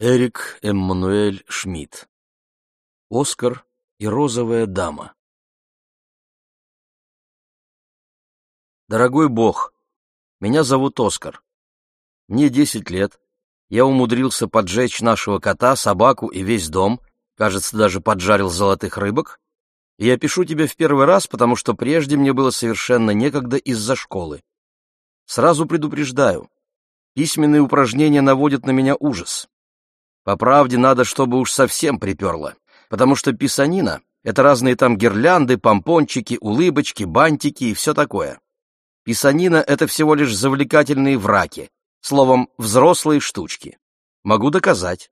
Эрик Эммануэль Шмидт. Оскар и розовая дама. Дорогой Бог, меня зовут Оскар. Мне десять лет. Я умудрился поджечь нашего кота, собаку и весь дом, кажется, даже поджарил золотых рыбок. И я пишу тебе в первый раз, потому что прежде мне было совершенно некогда из-за школы. Сразу предупреждаю, письменные упражнения наводят на меня ужас. По правде надо, чтобы уж совсем приперло, потому что писанина — это разные там гирлянды, помпончики, улыбочки, бантики и все такое. Писанина — это всего лишь завлекательные враки, словом, взрослые штучки. Могу доказать.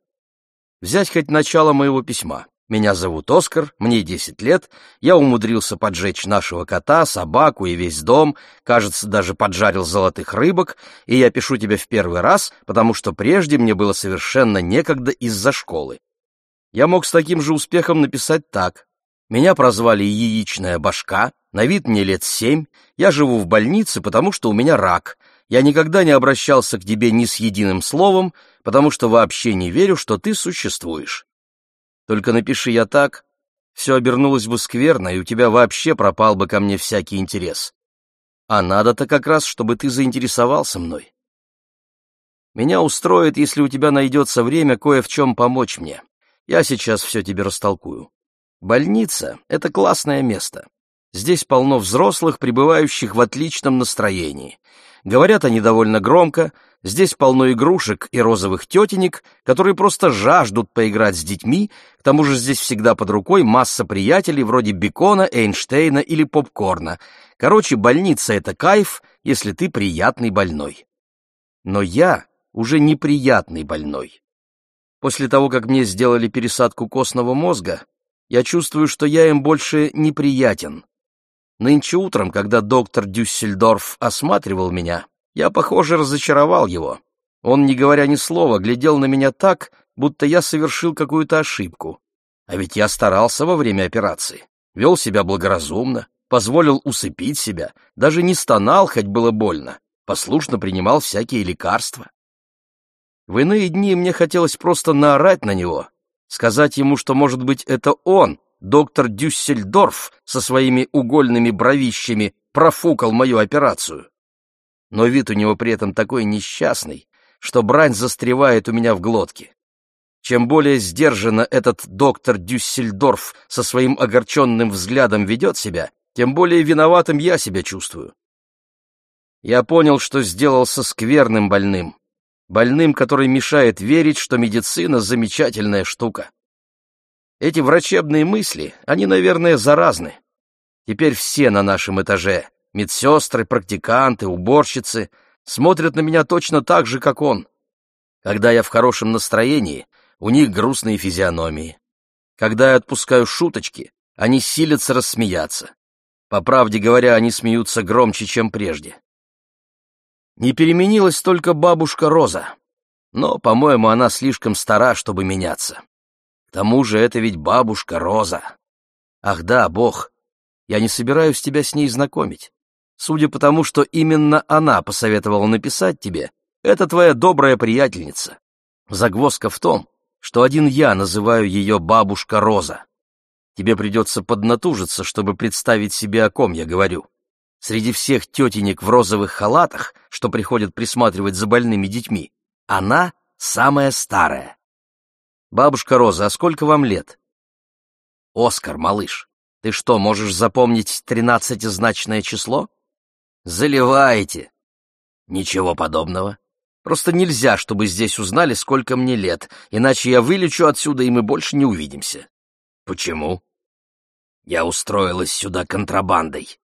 Взять хоть начало моего письма. Меня зовут Оскар, мне 10 лет, я умудрился поджечь нашего кота, собаку и весь дом, кажется, даже поджарил золотых рыбок, и я пишу тебе в первый раз, потому что прежде мне было совершенно некогда из-за школы. Я мог с таким же успехом написать так. Меня прозвали «яичная башка», на вид мне лет семь, я живу в больнице, потому что у меня рак. Я никогда не обращался к тебе ни с единым словом, потому что вообще не верю, что ты существуешь. Только напиши я так, все обернулось бы скверно, и у тебя вообще пропал бы ко мне всякий интерес. А надо-то как раз, чтобы ты заинтересовался мной. Меня устроит, если у тебя найдется время кое в чем помочь мне. Я сейчас все тебе растолкую. Больница — это классное место. Здесь полно взрослых, пребывающих в отличном настроении. Говорят они довольно громко, Здесь полно игрушек и розовых тетенек, которые просто жаждут поиграть с детьми, к тому же здесь всегда под рукой масса приятелей вроде Бекона, Эйнштейна или Попкорна. Короче, больница — это кайф, если ты приятный больной. Но я уже неприятный больной. После того, как мне сделали пересадку костного мозга, я чувствую, что я им больше неприятен. Нынче утром, когда доктор Дюссельдорф осматривал меня, я, похоже, разочаровал его. Он, не говоря ни слова, глядел на меня так, будто я совершил какую-то ошибку. А ведь я старался во время операции, вел себя благоразумно, позволил усыпить себя, даже не стонал, хоть было больно, послушно принимал всякие лекарства. В иные дни мне хотелось просто наорать на него, сказать ему, что, может быть, это он, доктор Дюссельдорф, со своими угольными бровищами профукал мою операцию но вид у него при этом такой несчастный, что брань застревает у меня в глотке. Чем более сдержанно этот доктор Дюссельдорф со своим огорченным взглядом ведет себя, тем более виноватым я себя чувствую. Я понял, что сделался скверным больным, больным, который мешает верить, что медицина — замечательная штука. Эти врачебные мысли, они, наверное, заразны. Теперь все на нашем этаже, Медсестры, практиканты, уборщицы смотрят на меня точно так же, как он. Когда я в хорошем настроении, у них грустные физиономии. Когда я отпускаю шуточки, они силятся рассмеяться. По правде говоря, они смеются громче, чем прежде. Не переменилась только бабушка Роза, но, по-моему, она слишком стара, чтобы меняться. К тому же это ведь бабушка Роза. Ах да, Бог, я не собираюсь тебя с ней знакомить. Судя по тому, что именно она посоветовала написать тебе, это твоя добрая приятельница. Загвоздка в том, что один я называю ее бабушка Роза. Тебе придется поднатужиться, чтобы представить себе, о ком я говорю. Среди всех тетенек в розовых халатах, что приходят присматривать за больными детьми, она самая старая. Бабушка Роза, а сколько вам лет? Оскар, малыш, ты что, можешь запомнить тринадцатизначное число? Заливаете. Ничего подобного. Просто нельзя, чтобы здесь узнали, сколько мне лет, иначе я вылечу отсюда, и мы больше не увидимся. Почему? Я устроилась сюда контрабандой.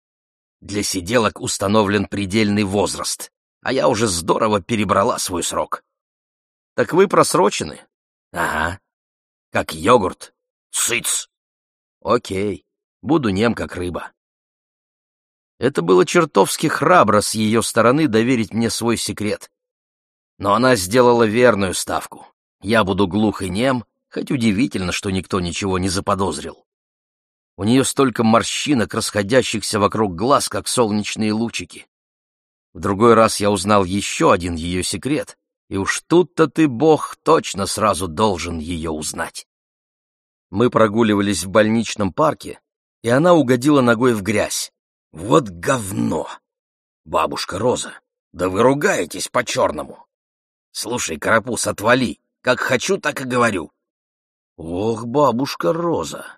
Для сиделок установлен предельный возраст, а я уже здорово перебрала свой срок. Так вы просрочены? Ага. Как йогурт. Сыц. Окей. Буду нем, как рыба. Это было чертовски храбро с ее стороны доверить мне свой секрет. Но она сделала верную ставку. Я буду глух и нем, хоть удивительно, что никто ничего не заподозрил. У нее столько морщинок, расходящихся вокруг глаз, как солнечные лучики. В другой раз я узнал еще один ее секрет, И уж тут-то ты, Бог, точно сразу должен ее узнать. Мы прогуливались в больничном парке, и она угодила ногой в грязь. Вот говно! Бабушка Роза, да вы ругаетесь по-черному. Слушай, Карапуз, отвали. Как хочу, так и говорю. Ох, бабушка Роза.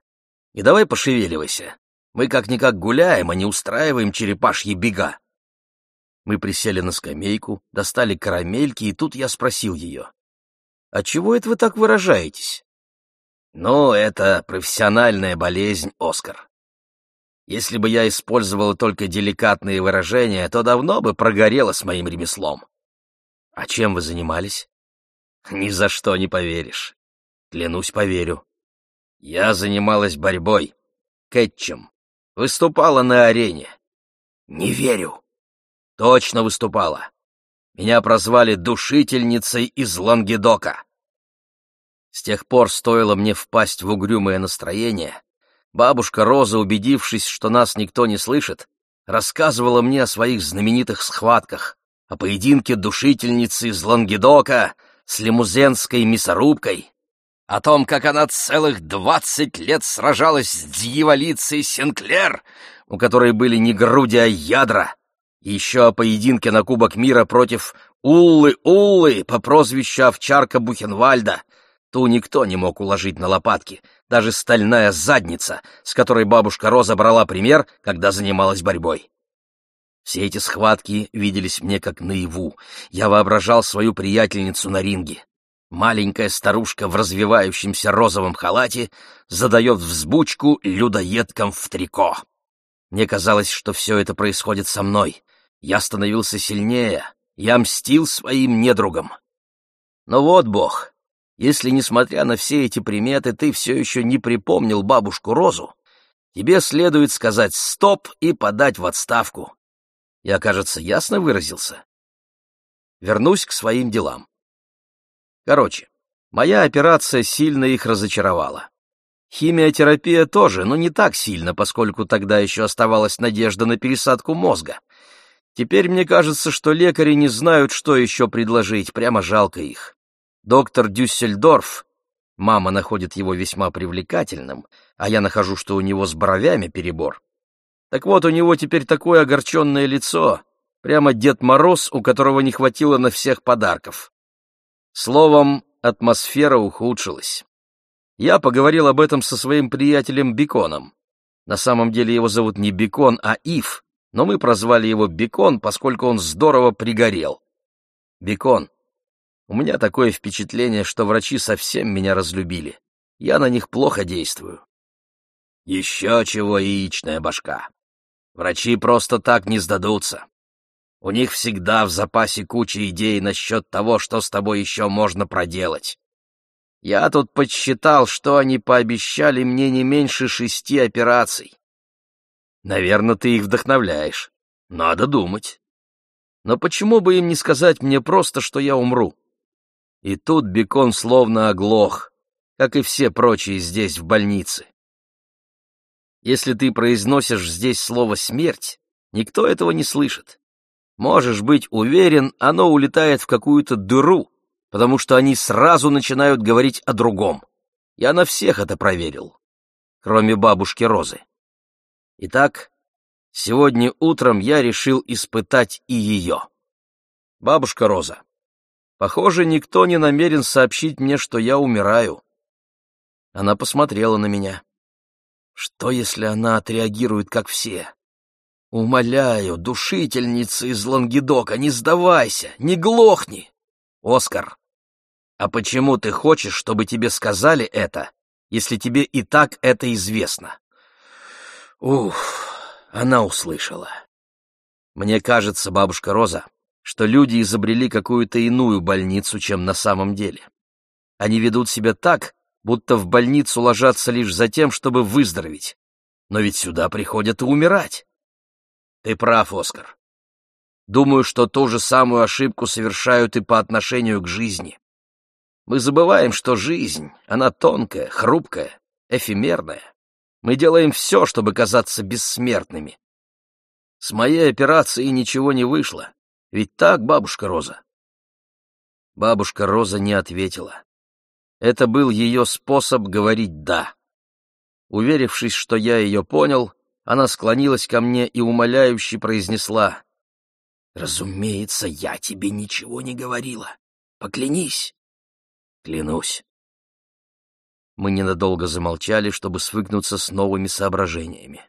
И давай пошевеливайся. Мы как-никак гуляем, а не устраиваем черепашьи бега. Мы присели на скамейку, достали карамельки, и тут я спросил ее. «А чего это вы так выражаетесь?» «Ну, это профессиональная болезнь, Оскар. Если бы я использовал только деликатные выражения, то давно бы прогорело с моим ремеслом. А чем вы занимались? Ни за что не поверишь. Клянусь, поверю. Я занималась борьбой. Кэтчем. Выступала на арене. Не верю. Точно выступала. Меня прозвали душительницей из Лангедока. С тех пор стоило мне впасть в угрюмое настроение, Бабушка Роза, убедившись, что нас никто не слышит, рассказывала мне о своих знаменитых схватках, о поединке душительницы из Лангедока с лимузенской мясорубкой, о том, как она целых двадцать лет сражалась с дьяволицей Сенклер, у которой были не груди, а ядра, и еще о поединке на Кубок мира против Уллы-Уллы по прозвищу Овчарка Бухенвальда, Ту никто не мог уложить на лопатки, даже стальная задница, с которой бабушка Роза брала пример, когда занималась борьбой. Все эти схватки виделись мне как наяву. Я воображал свою приятельницу на ринге. Маленькая старушка в развивающемся розовом халате задает взбучку людоедкам в трико. Мне казалось, что все это происходит со мной. Я становился сильнее, я мстил своим недругам. Но вот Бог, если, несмотря на все эти приметы, ты все еще не припомнил бабушку Розу, тебе следует сказать «стоп» и подать в отставку. Я, кажется, ясно выразился. Вернусь к своим делам. Короче, моя операция сильно их разочаровала. Химиотерапия тоже, но не так сильно, поскольку тогда еще оставалась надежда на пересадку мозга. Теперь мне кажется, что лекари не знают, что еще предложить, прямо жалко их. Доктор Дюссельдорф, мама находит его весьма привлекательным, а я нахожу, что у него с бровями перебор. Так вот, у него теперь такое огорченное лицо, прямо Дед Мороз, у которого не хватило на всех подарков. Словом, атмосфера ухудшилась. Я поговорил об этом со своим приятелем Беконом. На самом деле его зовут не Бекон, а Ив, но мы прозвали его Бекон, поскольку он здорово пригорел. Бекон, у меня такое впечатление, что врачи совсем меня разлюбили. Я на них плохо действую. Еще чего яичная башка. Врачи просто так не сдадутся. У них всегда в запасе куча идей насчет того, что с тобой еще можно проделать. Я тут подсчитал, что они пообещали мне не меньше шести операций. Наверное, ты их вдохновляешь. Надо думать. Но почему бы им не сказать мне просто, что я умру? И тут Бекон словно оглох, как и все прочие здесь, в больнице. Если ты произносишь здесь слово «смерть», никто этого не слышит. Можешь быть уверен, оно улетает в какую-то дыру, потому что они сразу начинают говорить о другом. Я на всех это проверил, кроме бабушки Розы. Итак, сегодня утром я решил испытать и ее. Бабушка Роза, Похоже, никто не намерен сообщить мне, что я умираю. Она посмотрела на меня. Что, если она отреагирует, как все? Умоляю, душительница из Лангедока, не сдавайся, не глохни. Оскар, а почему ты хочешь, чтобы тебе сказали это, если тебе и так это известно? Ух, она услышала. Мне кажется, бабушка Роза, что люди изобрели какую-то иную больницу, чем на самом деле. Они ведут себя так, будто в больницу ложатся лишь за тем, чтобы выздороветь. Но ведь сюда приходят и умирать. Ты прав, Оскар. Думаю, что ту же самую ошибку совершают и по отношению к жизни. Мы забываем, что жизнь, она тонкая, хрупкая, эфемерная. Мы делаем все, чтобы казаться бессмертными. С моей операцией ничего не вышло. Ведь так, бабушка Роза? Бабушка Роза не ответила. Это был ее способ говорить «да». Уверившись, что я ее понял, она склонилась ко мне и умоляюще произнесла. «Разумеется, я тебе ничего не говорила. Поклянись». «Клянусь». Мы ненадолго замолчали, чтобы свыкнуться с новыми соображениями.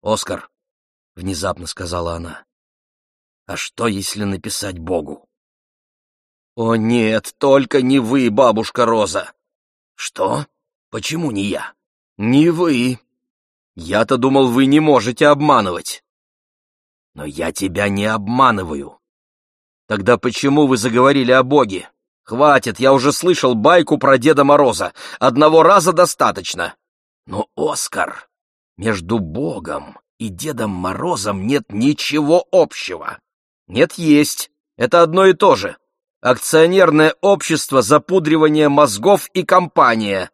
«Оскар», — внезапно сказала она, — «а что, если написать Богу?» «О нет, только не вы, бабушка Роза!» «Что? Почему не я?» «Не вы. Я-то думал, вы не можете обманывать». «Но я тебя не обманываю». «Тогда почему вы заговорили о Боге?» Хватит, я уже слышал байку про Деда Мороза. Одного раза достаточно. Но, Оскар, между Богом и Дедом Морозом нет ничего общего. Нет, есть. Это одно и то же. Акционерное общество запудривания мозгов и компания.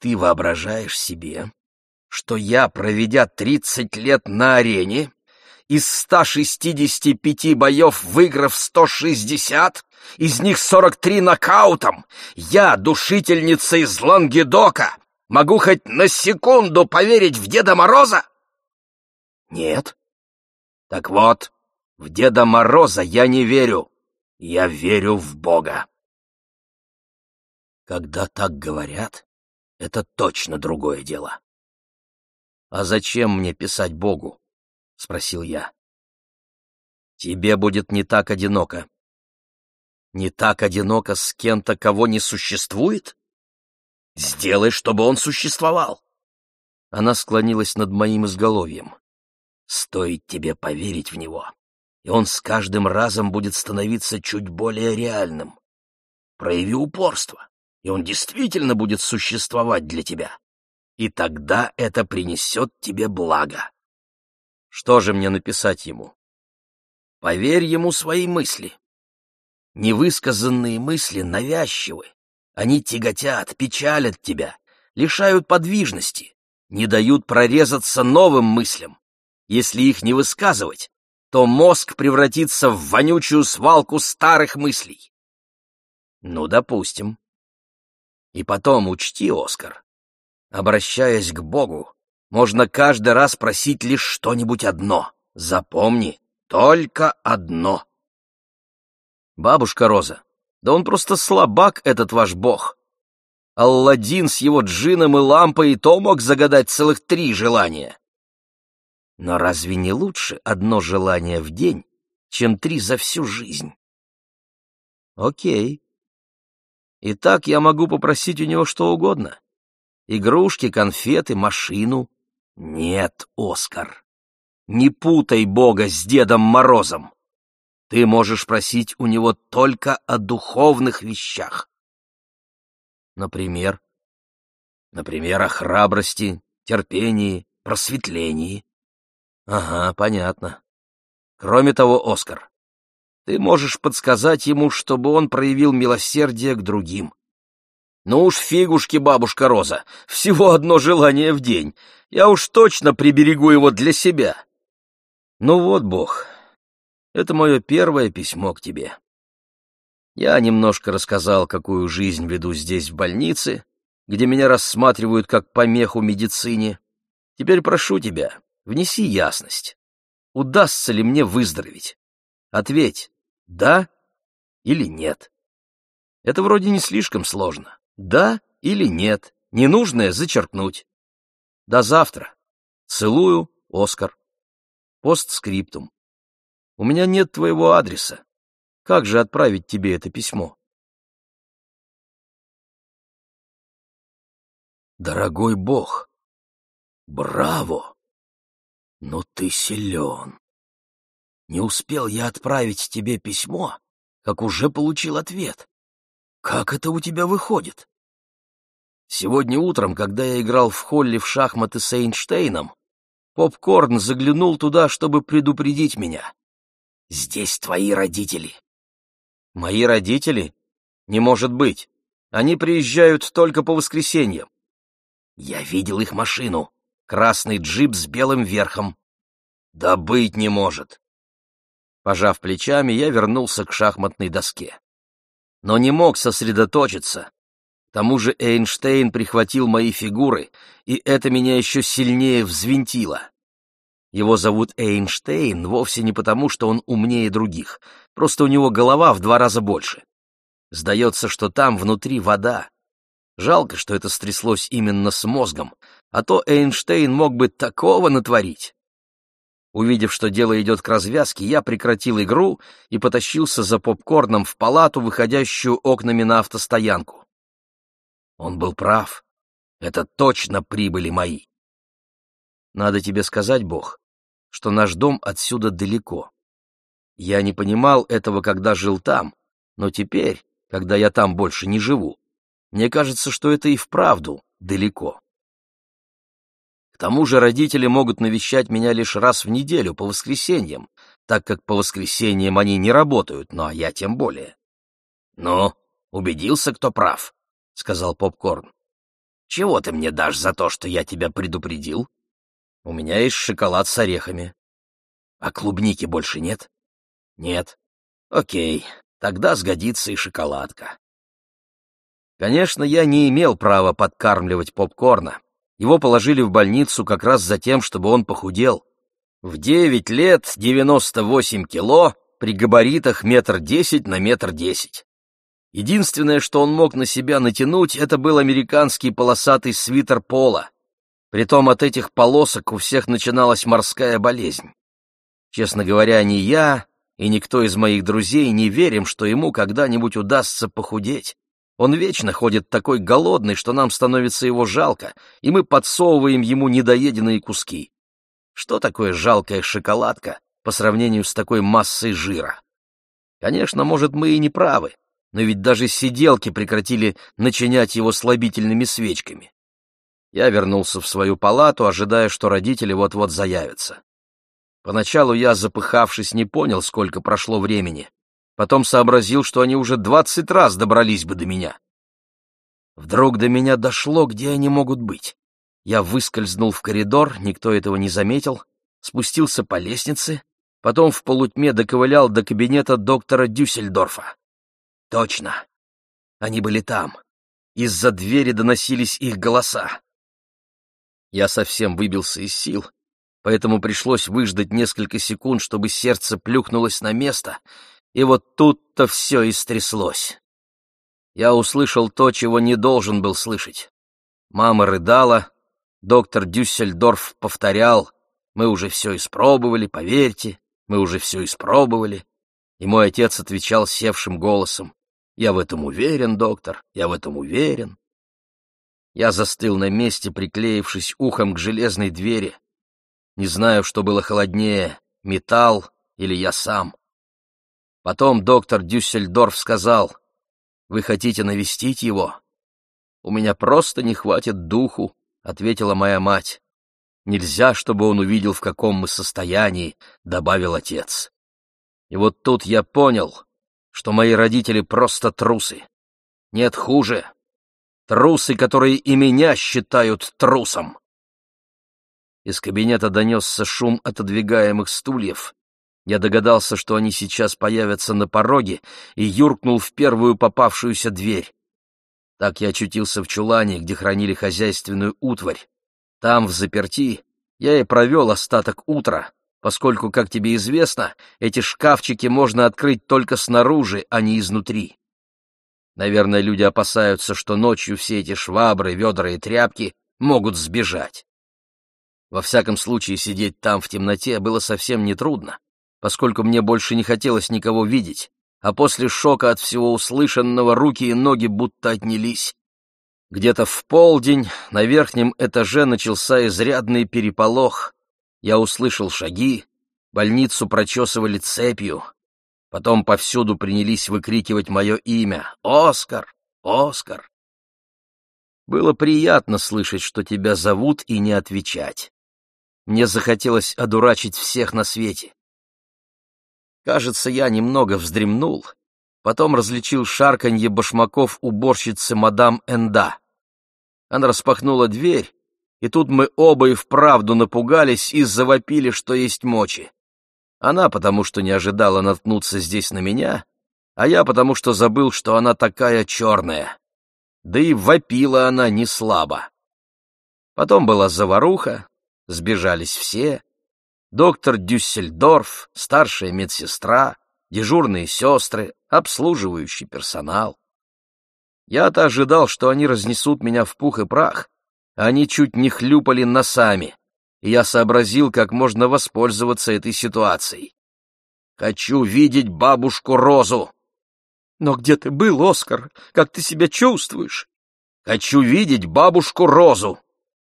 Ты воображаешь себе, что я, проведя тридцать лет на арене, из 165 боев выиграв 160, из них 43 нокаутом, я, душительница из Лангедока, могу хоть на секунду поверить в Деда Мороза? Нет. Так вот, в Деда Мороза я не верю. Я верю в Бога. Когда так говорят, это точно другое дело. А зачем мне писать Богу? — спросил я. «Тебе будет не так одиноко». «Не так одиноко с кем-то, кого не существует? Сделай, чтобы он существовал». Она склонилась над моим изголовьем. «Стоит тебе поверить в него, и он с каждым разом будет становиться чуть более реальным. Прояви упорство, и он действительно будет существовать для тебя. И тогда это принесет тебе благо». Что же мне написать ему? Поверь ему свои мысли. Невысказанные мысли навязчивы. Они тяготят, печалят тебя, лишают подвижности, не дают прорезаться новым мыслям. Если их не высказывать, то мозг превратится в вонючую свалку старых мыслей. Ну, допустим. И потом учти, Оскар, обращаясь к Богу, можно каждый раз просить лишь что-нибудь одно. Запомни, только одно. Бабушка Роза, да он просто слабак, этот ваш бог. Алладин с его джином и лампой и то мог загадать целых три желания. Но разве не лучше одно желание в день, чем три за всю жизнь? Окей. Итак, я могу попросить у него что угодно. Игрушки, конфеты, машину, нет, Оскар, не путай Бога с Дедом Морозом. Ты можешь просить у него только о духовных вещах. Например? Например, о храбрости, терпении, просветлении. Ага, понятно. Кроме того, Оскар, ты можешь подсказать ему, чтобы он проявил милосердие к другим. Ну уж фигушки, бабушка Роза, всего одно желание в день. Я уж точно приберегу его для себя. Ну вот, Бог, это мое первое письмо к тебе. Я немножко рассказал, какую жизнь веду здесь, в больнице, где меня рассматривают как помеху медицине. Теперь прошу тебя, внеси ясность. Удастся ли мне выздороветь? Ответь, да или нет. Это вроде не слишком сложно. Да или нет, ненужное зачеркнуть. До завтра. Целую, Оскар. Постскриптум. У меня нет твоего адреса. Как же отправить тебе это письмо? Дорогой Бог, браво! Но ты силен. Не успел я отправить тебе письмо, как уже получил ответ. Как это у тебя выходит? Сегодня утром, когда я играл в холле в шахматы с Эйнштейном, Попкорн заглянул туда, чтобы предупредить меня. «Здесь твои родители». «Мои родители? Не может быть. Они приезжают только по воскресеньям». «Я видел их машину. Красный джип с белым верхом». «Да быть не может». Пожав плечами, я вернулся к шахматной доске. Но не мог сосредоточиться. К тому же Эйнштейн прихватил мои фигуры, и это меня еще сильнее взвинтило. Его зовут Эйнштейн вовсе не потому, что он умнее других, просто у него голова в два раза больше. Сдается, что там внутри вода. Жалко, что это стряслось именно с мозгом, а то Эйнштейн мог бы такого натворить. Увидев, что дело идет к развязке, я прекратил игру и потащился за попкорном в палату, выходящую окнами на автостоянку. Он был прав. Это точно прибыли мои. Надо тебе сказать, Бог, что наш дом отсюда далеко. Я не понимал этого, когда жил там, но теперь, когда я там больше не живу, мне кажется, что это и вправду далеко. Тому же родители могут навещать меня лишь раз в неделю по воскресеньям, так как по воскресеньям они не работают, ну а я тем более. «Ну, убедился, кто прав», — сказал Попкорн. «Чего ты мне дашь за то, что я тебя предупредил?» У меня есть шоколад с орехами. А клубники больше нет? Нет. Окей, тогда сгодится и шоколадка. Конечно, я не имел права подкармливать попкорна. Его положили в больницу как раз за тем, чтобы он похудел. В девять лет девяносто восемь кило, при габаритах метр десять на метр десять. Единственное, что он мог на себя натянуть, это был американский полосатый свитер пола. Притом от этих полосок у всех начиналась морская болезнь. Честно говоря, ни я и никто из моих друзей не верим, что ему когда-нибудь удастся похудеть. Он вечно ходит такой голодный, что нам становится его жалко, и мы подсовываем ему недоеденные куски. Что такое жалкая шоколадка по сравнению с такой массой жира? Конечно, может, мы и не правы, но ведь даже сиделки прекратили начинять его слабительными свечками. Я вернулся в свою палату, ожидая, что родители вот-вот заявятся. Поначалу я, запыхавшись, не понял, сколько прошло времени. Потом сообразил, что они уже двадцать раз добрались бы до меня. Вдруг до меня дошло, где они могут быть. Я выскользнул в коридор, никто этого не заметил, спустился по лестнице, потом в полутьме доковылял до кабинета доктора Дюссельдорфа. Точно. Они были там. Из-за двери доносились их голоса. Я совсем выбился из сил, поэтому пришлось выждать несколько секунд, чтобы сердце плюхнулось на место, и вот тут-то все и стряслось. Я услышал то, чего не должен был слышать. Мама рыдала, доктор Дюссельдорф повторял, «Мы уже все испробовали, поверьте, мы уже все испробовали». И мой отец отвечал севшим голосом, «Я в этом уверен, доктор, я в этом уверен». Я застыл на месте, приклеившись ухом к железной двери. Не знаю, что было холоднее, металл или я сам. Потом доктор Дюссельдорф сказал, «Вы хотите навестить его?» «У меня просто не хватит духу», — ответила моя мать. «Нельзя, чтобы он увидел, в каком мы состоянии», — добавил отец. И вот тут я понял, что мои родители просто трусы. Нет хуже. Трусы, которые и меня считают трусом. Из кабинета донесся шум отодвигаемых стульев. Я догадался, что они сейчас появятся на пороге, и юркнул в первую попавшуюся дверь. Так я очутился в чулане, где хранили хозяйственную утварь. Там, в заперти, я и провел остаток утра, поскольку, как тебе известно, эти шкафчики можно открыть только снаружи, а не изнутри. Наверное, люди опасаются, что ночью все эти швабры, ведра и тряпки могут сбежать. Во всяком случае, сидеть там в темноте было совсем нетрудно, поскольку мне больше не хотелось никого видеть, а после шока от всего услышанного руки и ноги будто отнялись. Где-то в полдень на верхнем этаже начался изрядный переполох. Я услышал шаги, больницу прочесывали цепью, Потом повсюду принялись выкрикивать мое имя. «Оскар! Оскар!» Было приятно слышать, что тебя зовут, и не отвечать. Мне захотелось одурачить всех на свете. Кажется, я немного вздремнул, потом различил шарканье башмаков уборщицы мадам Энда. Она распахнула дверь, и тут мы оба и вправду напугались и завопили, что есть мочи. Она потому, что не ожидала наткнуться здесь на меня, а я потому, что забыл, что она такая черная. Да и вопила она не слабо. Потом была заваруха, сбежались все. Доктор Дюссельдорф, старшая медсестра, дежурные сестры, обслуживающий персонал. Я-то ожидал, что они разнесут меня в пух и прах. Они чуть не хлюпали носами, и я сообразил, как можно воспользоваться этой ситуацией. Хочу видеть бабушку Розу. Но где ты был, Оскар? Как ты себя чувствуешь? Хочу видеть бабушку Розу.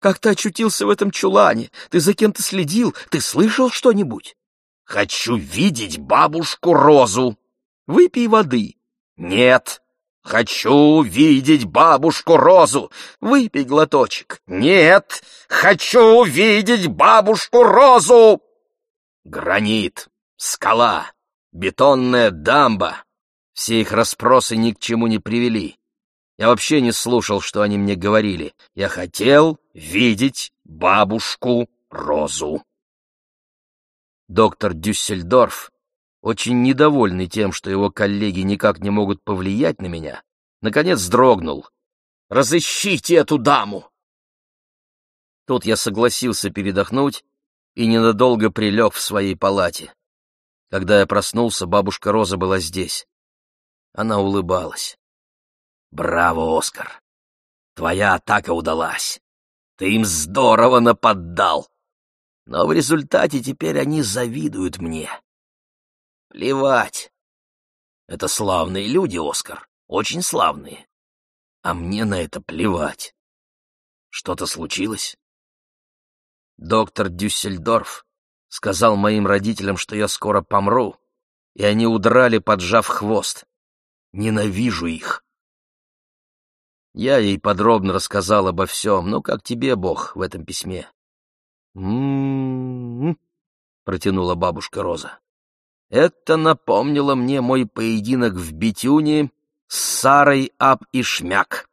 Как ты очутился в этом чулане? Ты за кем-то следил? Ты слышал что-нибудь? Хочу видеть бабушку Розу. Выпей воды. Нет. Хочу видеть бабушку Розу. Выпей глоточек. Нет. Хочу видеть бабушку Розу. Гранит, скала, бетонная дамба. Все их расспросы ни к чему не привели. Я вообще не слушал, что они мне говорили. Я хотел видеть бабушку Розу. Доктор Дюссельдорф, очень недовольный тем, что его коллеги никак не могут повлиять на меня, наконец дрогнул. «Разыщите эту даму!» Тут я согласился передохнуть и ненадолго прилег в своей палате. Когда я проснулся, бабушка Роза была здесь. Она улыбалась. Браво, Оскар! Твоя атака удалась. Ты им здорово наподдал. Но в результате теперь они завидуют мне. Плевать. Это славные люди, Оскар, очень славные. А мне на это плевать. Что-то случилось? Доктор Дюссельдорф сказал моим родителям, что я скоро помру, и они удрали, поджав хвост. Ненавижу их. Я ей подробно рассказал обо всем, ну, как тебе, Бог, в этом письме. «М-м-м», протянула бабушка Роза. Это напомнило мне мой поединок в Бетюне с Сарой Аб и Шмяк,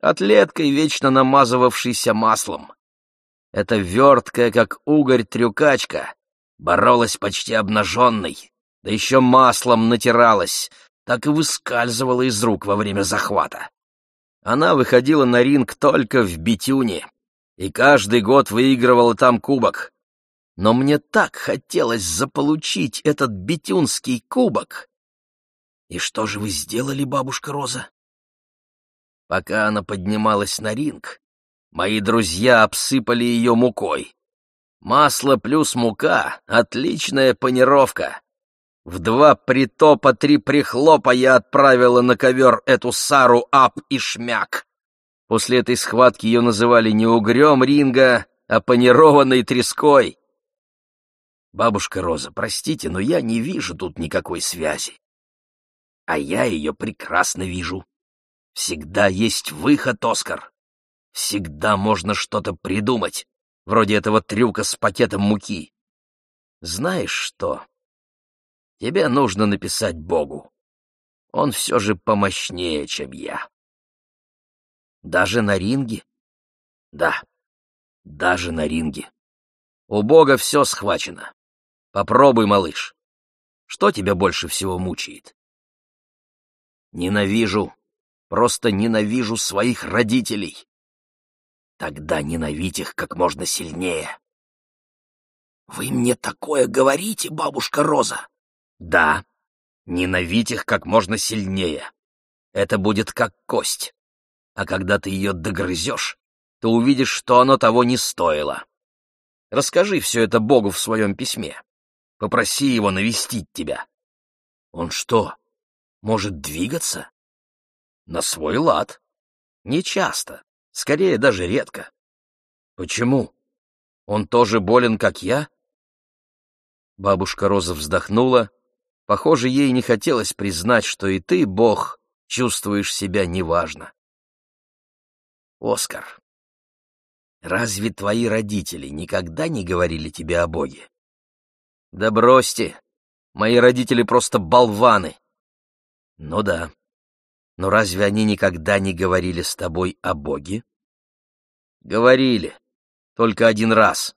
атлеткой, вечно намазывавшейся маслом. Эта верткая, как угорь, трюкачка боролась почти обнаженной, да еще маслом натиралась, так и выскальзывала из рук во время захвата. Она выходила на ринг только в Битюне и каждый год выигрывала там кубок. Но мне так хотелось заполучить этот битюнский кубок. И что же вы сделали, бабушка Роза? Пока она поднималась на ринг, мои друзья обсыпали ее мукой. Масло плюс мука — отличная панировка. В два притопа, три прихлопа я отправила на ковер эту Сару Ап и Шмяк. После этой схватки ее называли не угрем ринга, а панированной треской. Бабушка Роза, простите, но я не вижу тут никакой связи. А я ее прекрасно вижу. Всегда есть выход, Оскар. Всегда можно что-то придумать, вроде этого трюка с пакетом муки. Знаешь что? Тебе нужно написать Богу. Он все же помощнее, чем я. Даже на ринге? Да, даже на ринге. У Бога все схвачено. Попробуй, малыш. Что тебя больше всего мучает? Ненавижу, просто ненавижу своих родителей. Тогда ненавидь их как можно сильнее. Вы мне такое говорите, бабушка Роза? Да, ненавидь их как можно сильнее. Это будет как кость. А когда ты ее догрызешь, то увидишь, что оно того не стоило. Расскажи все это Богу в своем письме. Попроси его навестить тебя. Он что, может двигаться? На свой лад. Не часто, скорее даже редко. Почему? Он тоже болен, как я? Бабушка Роза вздохнула Похоже, ей не хотелось признать, что и ты, Бог, чувствуешь себя неважно. Оскар, разве твои родители никогда не говорили тебе о Боге? Да бросьте, мои родители просто болваны. Ну да, но разве они никогда не говорили с тобой о Боге? Говорили, только один раз.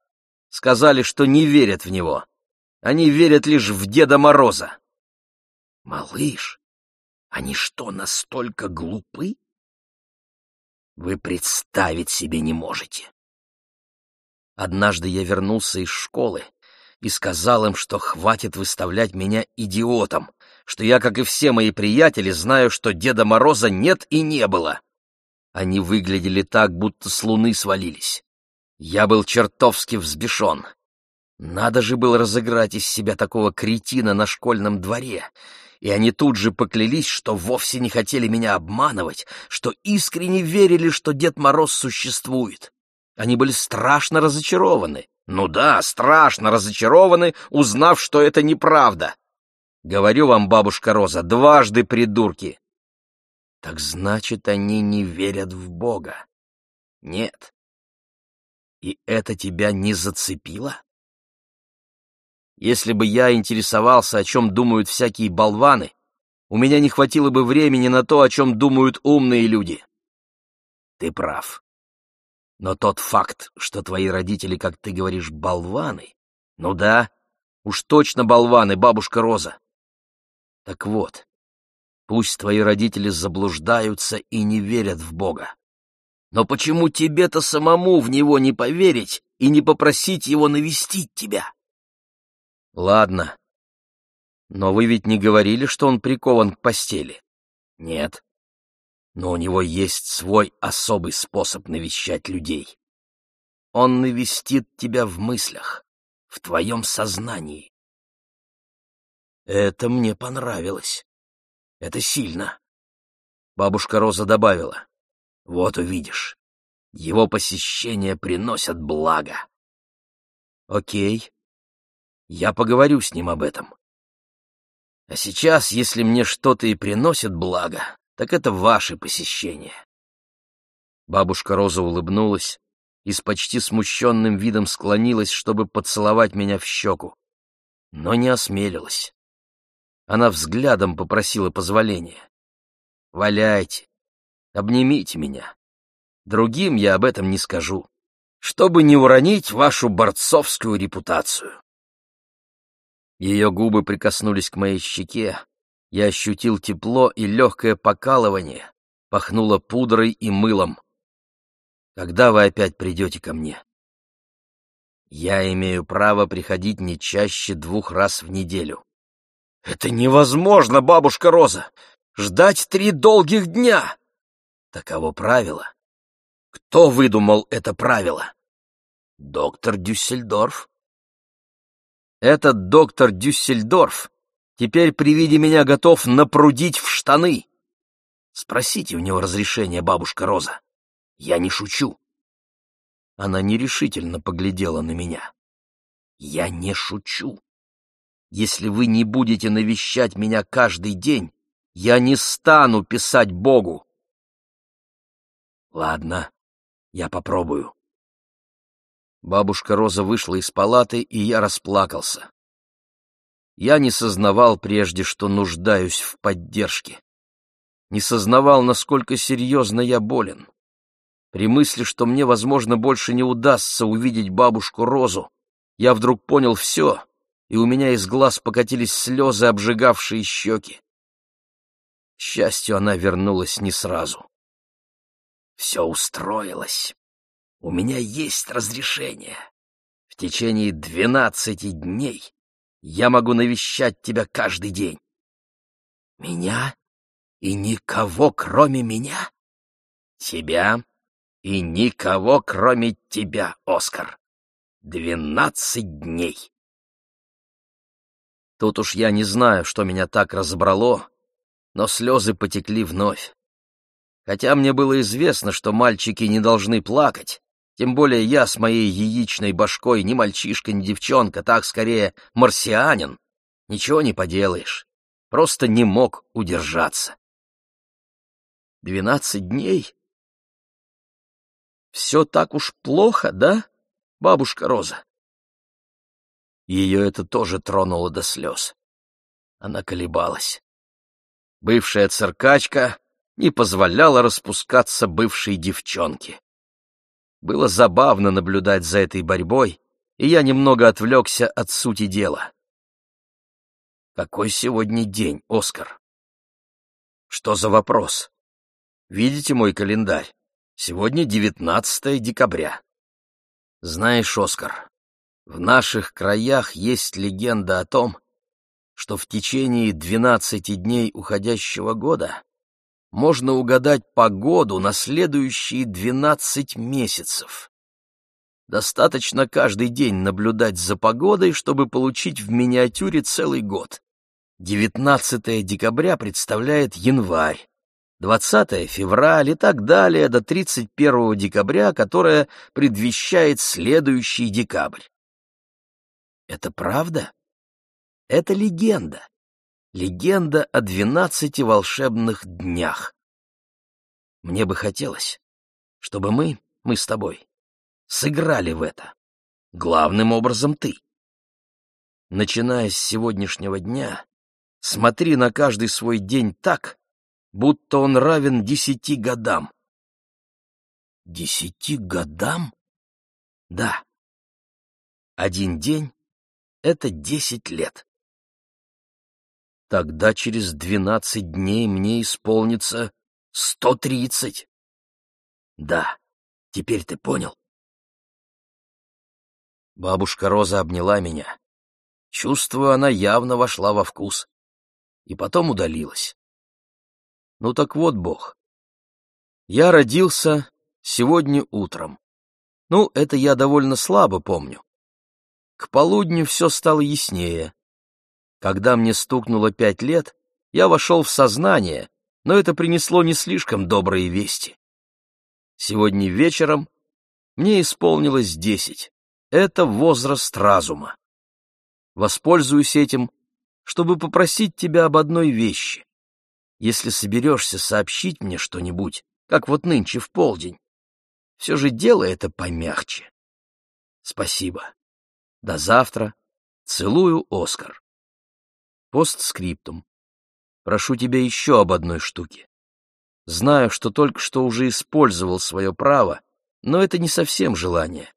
Сказали, что не верят в Него Они верят лишь в Деда Мороза. Малыш, они что, настолько глупы? Вы представить себе не можете. Однажды я вернулся из школы и сказал им, что хватит выставлять меня идиотом, что я, как и все мои приятели, знаю, что Деда Мороза нет и не было. Они выглядели так, будто с луны свалились. Я был чертовски взбешен. Надо же было разыграть из себя такого кретина на школьном дворе. И они тут же поклялись, что вовсе не хотели меня обманывать, что искренне верили, что Дед Мороз существует. Они были страшно разочарованы. Ну да, страшно разочарованы, узнав, что это неправда. Говорю вам, бабушка Роза, дважды придурки. Так значит, они не верят в Бога. Нет. И это тебя не зацепило? Если бы я интересовался, о чем думают всякие болваны, у меня не хватило бы времени на то, о чем думают умные люди. Ты прав. Но тот факт, что твои родители, как ты говоришь, болваны, ну да, уж точно болваны, бабушка Роза. Так вот, пусть твои родители заблуждаются и не верят в Бога. Но почему тебе-то самому в него не поверить и не попросить его навестить тебя? Ладно. Но вы ведь не говорили, что он прикован к постели? Нет. Но у него есть свой особый способ навещать людей. Он навестит тебя в мыслях, в твоем сознании. Это мне понравилось. Это сильно. Бабушка Роза добавила. Вот увидишь. Его посещения приносят благо. Окей. Я поговорю с ним об этом. А сейчас, если мне что-то и приносит благо, так это ваши посещения. Бабушка Роза улыбнулась и с почти смущенным видом склонилась, чтобы поцеловать меня в щеку, но не осмелилась. Она взглядом попросила позволения. «Валяйте, обнимите меня. Другим я об этом не скажу, чтобы не уронить вашу борцовскую репутацию». Ее губы прикоснулись к моей щеке. Я ощутил тепло и легкое покалывание. Пахнуло пудрой и мылом. Когда вы опять придете ко мне? Я имею право приходить не чаще двух раз в неделю. Это невозможно, бабушка Роза! Ждать три долгих дня! Таково правило. Кто выдумал это правило? Доктор Дюссельдорф. Этот доктор Дюссельдорф теперь при виде меня готов напрудить в штаны. Спросите у него разрешения, бабушка Роза. Я не шучу. Она нерешительно поглядела на меня. Я не шучу. Если вы не будете навещать меня каждый день, я не стану писать Богу. Ладно, я попробую. Бабушка Роза вышла из палаты, и я расплакался. Я не сознавал прежде, что нуждаюсь в поддержке. Не сознавал, насколько серьезно я болен. При мысли, что мне, возможно, больше не удастся увидеть бабушку Розу, я вдруг понял все, и у меня из глаз покатились слезы, обжигавшие щеки. К счастью, она вернулась не сразу. Все устроилось. У меня есть разрешение. В течение двенадцати дней я могу навещать тебя каждый день. Меня и никого, кроме меня? Тебя и никого, кроме тебя, Оскар. Двенадцать дней. Тут уж я не знаю, что меня так разобрало, но слезы потекли вновь. Хотя мне было известно, что мальчики не должны плакать, тем более я с моей яичной башкой ни мальчишка, ни девчонка, так скорее марсианин. Ничего не поделаешь. Просто не мог удержаться. Двенадцать дней? Все так уж плохо, да, бабушка Роза? Ее это тоже тронуло до слез. Она колебалась. Бывшая циркачка не позволяла распускаться бывшей девчонке. Было забавно наблюдать за этой борьбой, и я немного отвлекся от сути дела. Какой сегодня день, Оскар? Что за вопрос? Видите мой календарь? Сегодня 19 декабря. Знаешь, Оскар, в наших краях есть легенда о том, что в течение 12 дней уходящего года можно угадать погоду на следующие 12 месяцев. Достаточно каждый день наблюдать за погодой, чтобы получить в миниатюре целый год. 19 декабря представляет январь, 20 февраль и так далее до 31 декабря, которое предвещает следующий декабрь. Это правда? Это легенда. Легенда о двенадцати волшебных днях. Мне бы хотелось, чтобы мы, мы с тобой, сыграли в это. Главным образом ты. Начиная с сегодняшнего дня, смотри на каждый свой день так, будто он равен десяти годам. Десяти годам? Да. Один день — это десять лет. Тогда через двенадцать дней мне исполнится сто тридцать. Да, теперь ты понял. Бабушка Роза обняла меня. Чувствую, она явно вошла во вкус. И потом удалилась. Ну так вот, Бог. Я родился сегодня утром. Ну, это я довольно слабо помню. К полудню все стало яснее. Когда мне стукнуло пять лет, я вошел в сознание, но это принесло не слишком добрые вести. Сегодня вечером мне исполнилось десять. Это возраст разума. Воспользуюсь этим, чтобы попросить тебя об одной вещи. Если соберешься сообщить мне что-нибудь, как вот нынче в полдень, все же делай это помягче. Спасибо. До завтра. Целую, Оскар. Постскриптум. Прошу тебя еще об одной штуке. Знаю, что только что уже использовал свое право, но это не совсем желание.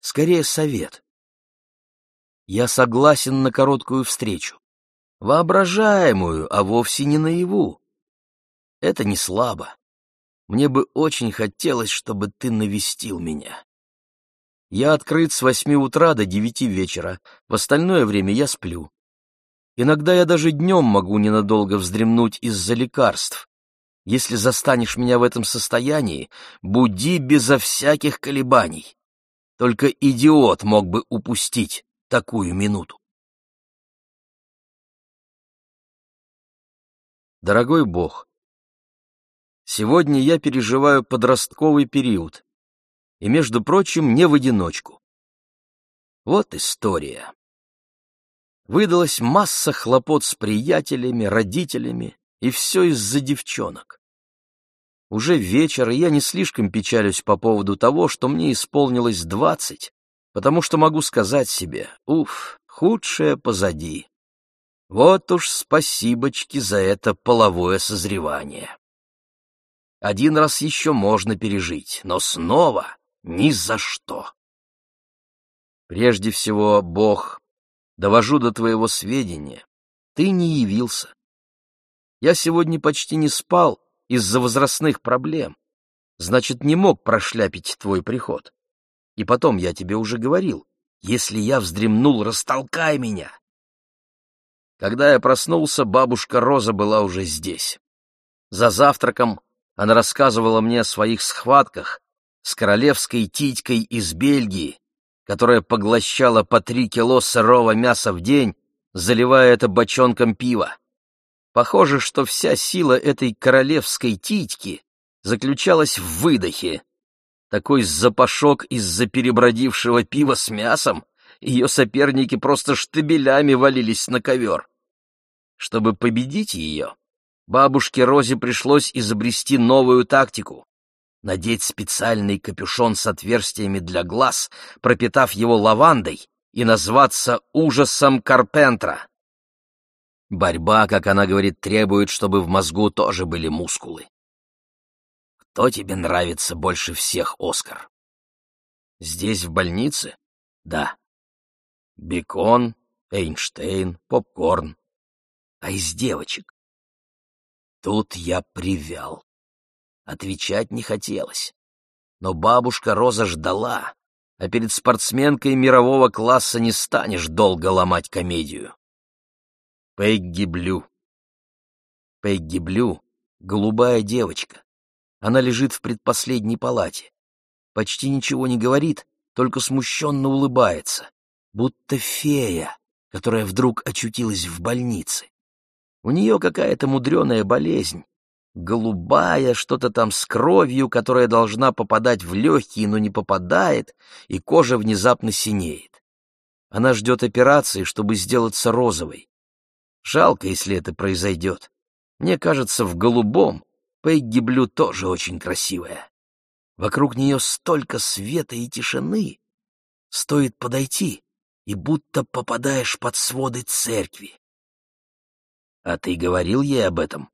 Скорее, совет. Я согласен на короткую встречу. Воображаемую, а вовсе не наяву. Это не слабо. Мне бы очень хотелось, чтобы ты навестил меня. Я открыт с восьми утра до девяти вечера, в остальное время я сплю. Иногда я даже днем могу ненадолго вздремнуть из-за лекарств. Если застанешь меня в этом состоянии, буди безо всяких колебаний. Только идиот мог бы упустить такую минуту. Дорогой Бог, сегодня я переживаю подростковый период, и, между прочим, не в одиночку. Вот история выдалась масса хлопот с приятелями, родителями, и все из-за девчонок. Уже вечер, и я не слишком печалюсь по поводу того, что мне исполнилось двадцать, потому что могу сказать себе, уф, худшее позади. Вот уж спасибочки за это половое созревание. Один раз еще можно пережить, но снова ни за что. Прежде всего, Бог довожу до твоего сведения, ты не явился. Я сегодня почти не спал из-за возрастных проблем, значит, не мог прошляпить твой приход. И потом, я тебе уже говорил, если я вздремнул, растолкай меня. Когда я проснулся, бабушка Роза была уже здесь. За завтраком она рассказывала мне о своих схватках с королевской титькой из Бельгии, которая поглощала по три кило сырого мяса в день, заливая это бочонком пива. Похоже, что вся сила этой королевской титьки заключалась в выдохе. Такой запашок из-за перебродившего пива с мясом, ее соперники просто штабелями валились на ковер. Чтобы победить ее, бабушке Розе пришлось изобрести новую тактику надеть специальный капюшон с отверстиями для глаз, пропитав его лавандой, и назваться ужасом Карпентра. Борьба, как она говорит, требует, чтобы в мозгу тоже были мускулы. Кто тебе нравится больше всех, Оскар? Здесь, в больнице? Да. Бекон, Эйнштейн, попкорн. а из девочек. Тут я привял. Отвечать не хотелось. Но бабушка Роза ждала, а перед спортсменкой мирового класса не станешь долго ломать комедию. Пегги Блю. Пегги Блю — голубая девочка. Она лежит в предпоследней палате. Почти ничего не говорит, только смущенно улыбается, будто фея, которая вдруг очутилась в больнице. У нее какая-то мудреная болезнь, голубая, что-то там с кровью, которая должна попадать в легкие, но не попадает, и кожа внезапно синеет. Она ждет операции, чтобы сделаться розовой. Жалко, если это произойдет. Мне кажется, в голубом Пегги Блю тоже очень красивая. Вокруг нее столько света и тишины. Стоит подойти, и будто попадаешь под своды церкви. А ты говорил ей об этом?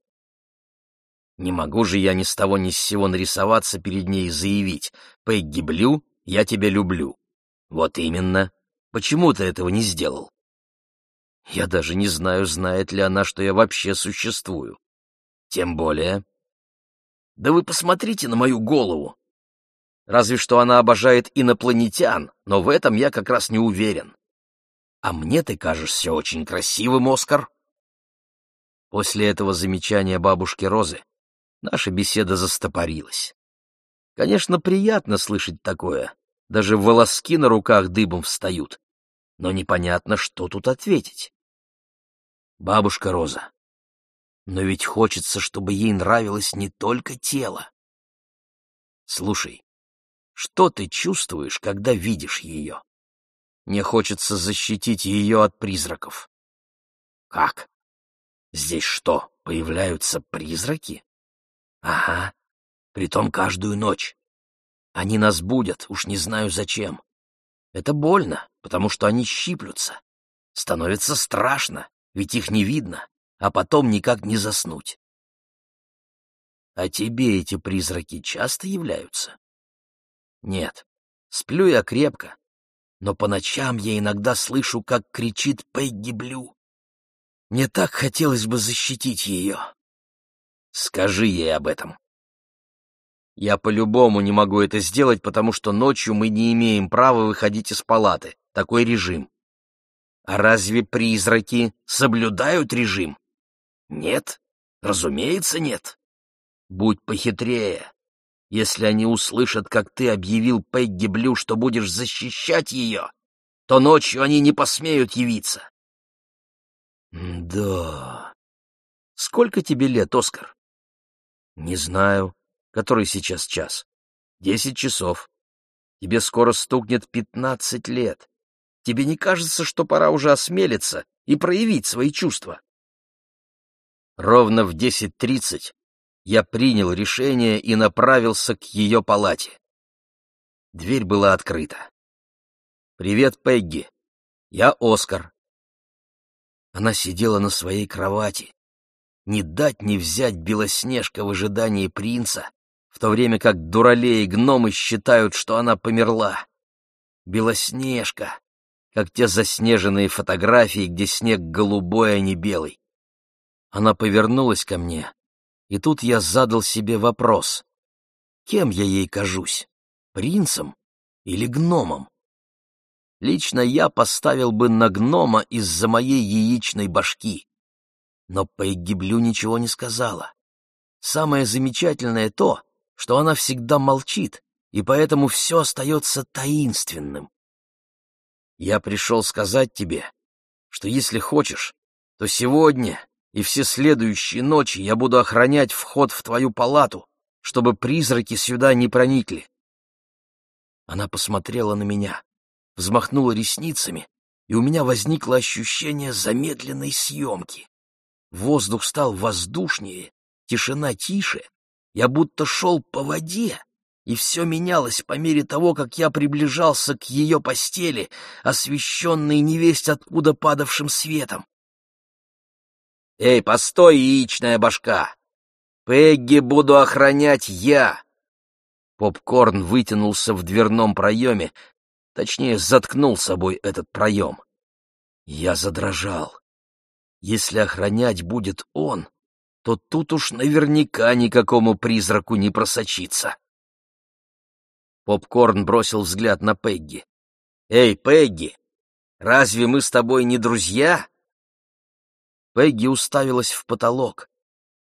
Не могу же я ни с того ни с сего нарисоваться перед ней и заявить «Пегги Блю, я тебя люблю». Вот именно. Почему ты этого не сделал? Я даже не знаю, знает ли она, что я вообще существую. Тем более... Да вы посмотрите на мою голову. Разве что она обожает инопланетян, но в этом я как раз не уверен. А мне ты кажешься очень красивым, Оскар. После этого замечания бабушки Розы наша беседа застопорилась. Конечно, приятно слышать такое, даже волоски на руках дыбом встают, но непонятно, что тут ответить. Бабушка Роза, но ведь хочется, чтобы ей нравилось не только тело. Слушай, что ты чувствуешь, когда видишь ее? Мне хочется защитить ее от призраков. Как? Здесь что, появляются призраки? Ага, притом каждую ночь. Они нас будут, уж не знаю зачем. Это больно, потому что они щиплются. Становится страшно, ведь их не видно, а потом никак не заснуть. А тебе эти призраки часто являются? Нет, сплю я крепко, но по ночам я иногда слышу, как кричит Пегги Блю. Мне так хотелось бы защитить ее. Скажи ей об этом. Я по-любому не могу это сделать, потому что ночью мы не имеем права выходить из палаты. Такой режим. А разве призраки соблюдают режим? Нет, разумеется, нет. Будь похитрее. Если они услышат, как ты объявил Пегги Блю, что будешь защищать ее, то ночью они не посмеют явиться. Да. Сколько тебе лет, Оскар? Не знаю. Который сейчас час? Десять часов. Тебе скоро стукнет пятнадцать лет. Тебе не кажется, что пора уже осмелиться и проявить свои чувства? Ровно в десять тридцать я принял решение и направился к ее палате. Дверь была открыта. «Привет, Пегги. Я Оскар». Она сидела на своей кровати. Не дать не взять Белоснежка в ожидании принца, в то время как дуралеи гномы считают, что она померла. Белоснежка, как те заснеженные фотографии, где снег голубой, а не белый. Она повернулась ко мне, и тут я задал себе вопрос. Кем я ей кажусь? Принцем или гномом? Лично я поставил бы на гнома из-за моей яичной башки. Но Пеггиблю ничего не сказала. Самое замечательное то, что она всегда молчит, и поэтому все остается таинственным. Я пришел сказать тебе, что если хочешь, то сегодня и все следующие ночи я буду охранять вход в твою палату, чтобы призраки сюда не проникли. Она посмотрела на меня, взмахнула ресницами, и у меня возникло ощущение замедленной съемки. Воздух стал воздушнее, тишина тише, я будто шел по воде, и все менялось по мере того, как я приближался к ее постели, освещенной невесть откуда падавшим светом. «Эй, постой, яичная башка! Пегги буду охранять я!» Попкорн вытянулся в дверном проеме, точнее, заткнул собой этот проем. Я задрожал. Если охранять будет он, то тут уж наверняка никакому призраку не просочиться. Попкорн бросил взгляд на Пегги. «Эй, Пегги, разве мы с тобой не друзья?» Пегги уставилась в потолок.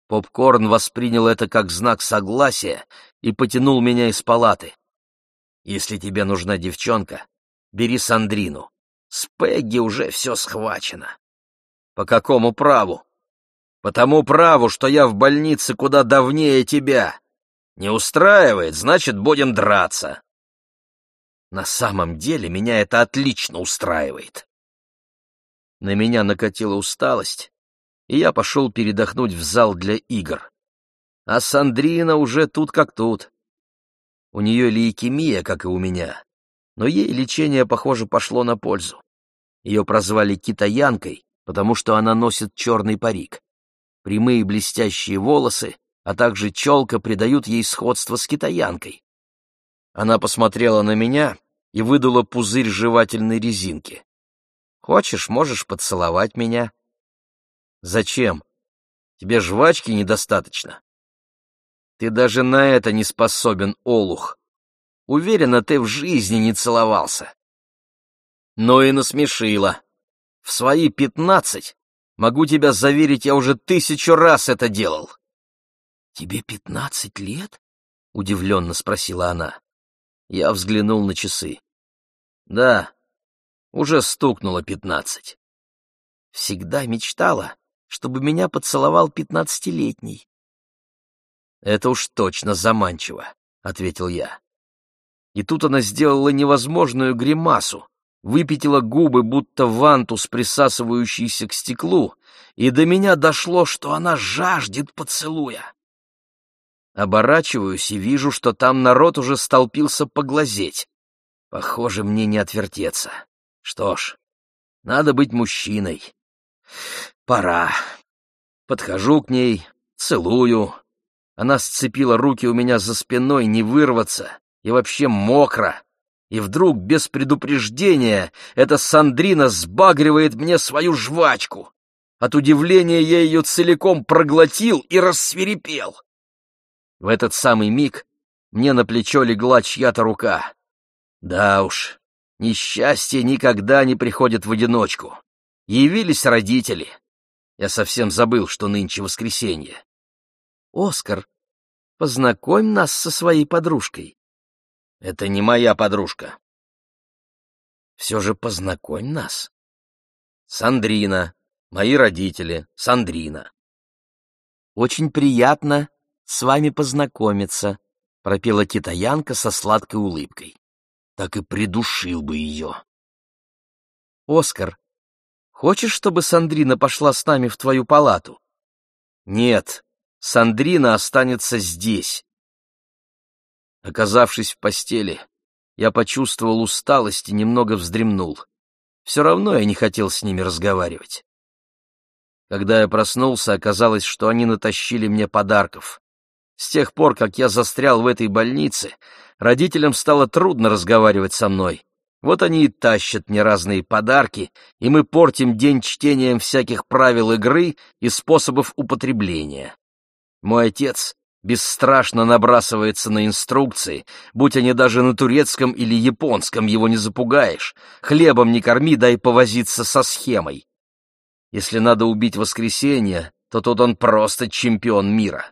Попкорн воспринял это как знак согласия и потянул меня из палаты. «Если тебе нужна девчонка, бери Сандрину. С Пегги уже все схвачено». «По какому праву?» «По тому праву, что я в больнице куда давнее тебя. Не устраивает, значит, будем драться». На самом деле меня это отлично устраивает. На меня накатила усталость, и я пошел передохнуть в зал для игр. А Сандрина уже тут как тут. У нее лейкемия, как и у меня, но ей лечение, похоже, пошло на пользу. Ее прозвали китаянкой, потому что она носит черный парик. Прямые блестящие волосы, а также челка придают ей сходство с китаянкой. Она посмотрела на меня и выдула пузырь жевательной резинки. «Хочешь, можешь поцеловать меня?» «Зачем? Тебе жвачки недостаточно?» «Ты даже на это не способен, Олух. Уверена, ты в жизни не целовался». «Ну и насмешила. В свои пятнадцать, могу тебя заверить, я уже тысячу раз это делал». «Тебе пятнадцать лет?» — удивленно спросила она. Я взглянул на часы. Да, уже стукнуло пятнадцать. Всегда мечтала, чтобы меня поцеловал пятнадцатилетний. Это уж точно заманчиво, ответил я. И тут она сделала невозможную гримасу, выпятила губы, будто вантус, присасывающийся к стеклу, и до меня дошло, что она жаждет поцелуя. Оборачиваюсь и вижу, что там народ уже столпился поглазеть. Похоже, мне не отвертеться. Что ж, надо быть мужчиной. Пора. Подхожу к ней, целую. Она сцепила руки у меня за спиной, не вырваться, и вообще мокро. И вдруг, без предупреждения, эта Сандрина сбагривает мне свою жвачку. От удивления я ее целиком проглотил и рассверепел. В этот самый миг мне на плечо легла чья-то рука. Да уж, несчастье никогда не приходит в одиночку. Явились родители. Я совсем забыл, что нынче воскресенье. Оскар, познакомь нас со своей подружкой. Это не моя подружка. Все же познакомь нас. Сандрина, мои родители, Сандрина. Очень приятно с вами познакомиться», — пропела китаянка со сладкой улыбкой. Так и придушил бы ее. «Оскар, хочешь, чтобы Сандрина пошла с нами в твою палату?» «Нет, Сандрина останется здесь». Оказавшись в постели, я почувствовал усталость и немного вздремнул. Все равно я не хотел с ними разговаривать. Когда я проснулся, оказалось, что они натащили мне подарков. С тех пор, как я застрял в этой больнице, родителям стало трудно разговаривать со мной. Вот они и тащат мне разные подарки, и мы портим день чтением всяких правил игры и способов употребления. Мой отец бесстрашно набрасывается на инструкции, будь они даже на турецком или японском, его не запугаешь. Хлебом не корми, дай повозиться со схемой. Если надо убить воскресенье, то тут он просто чемпион мира.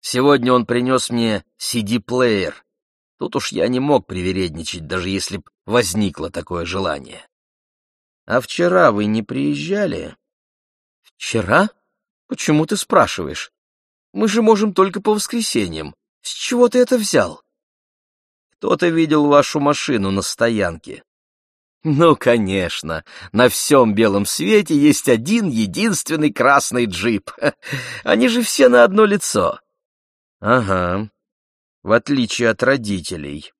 Сегодня он принес мне CD-плеер. Тут уж я не мог привередничать, даже если б возникло такое желание. А вчера вы не приезжали? Вчера? Почему ты спрашиваешь? Мы же можем только по воскресеньям. С чего ты это взял? Кто-то видел вашу машину на стоянке. Ну, конечно, на всем белом свете есть один единственный красный джип. Они же все на одно лицо. Ага, в отличие от родителей.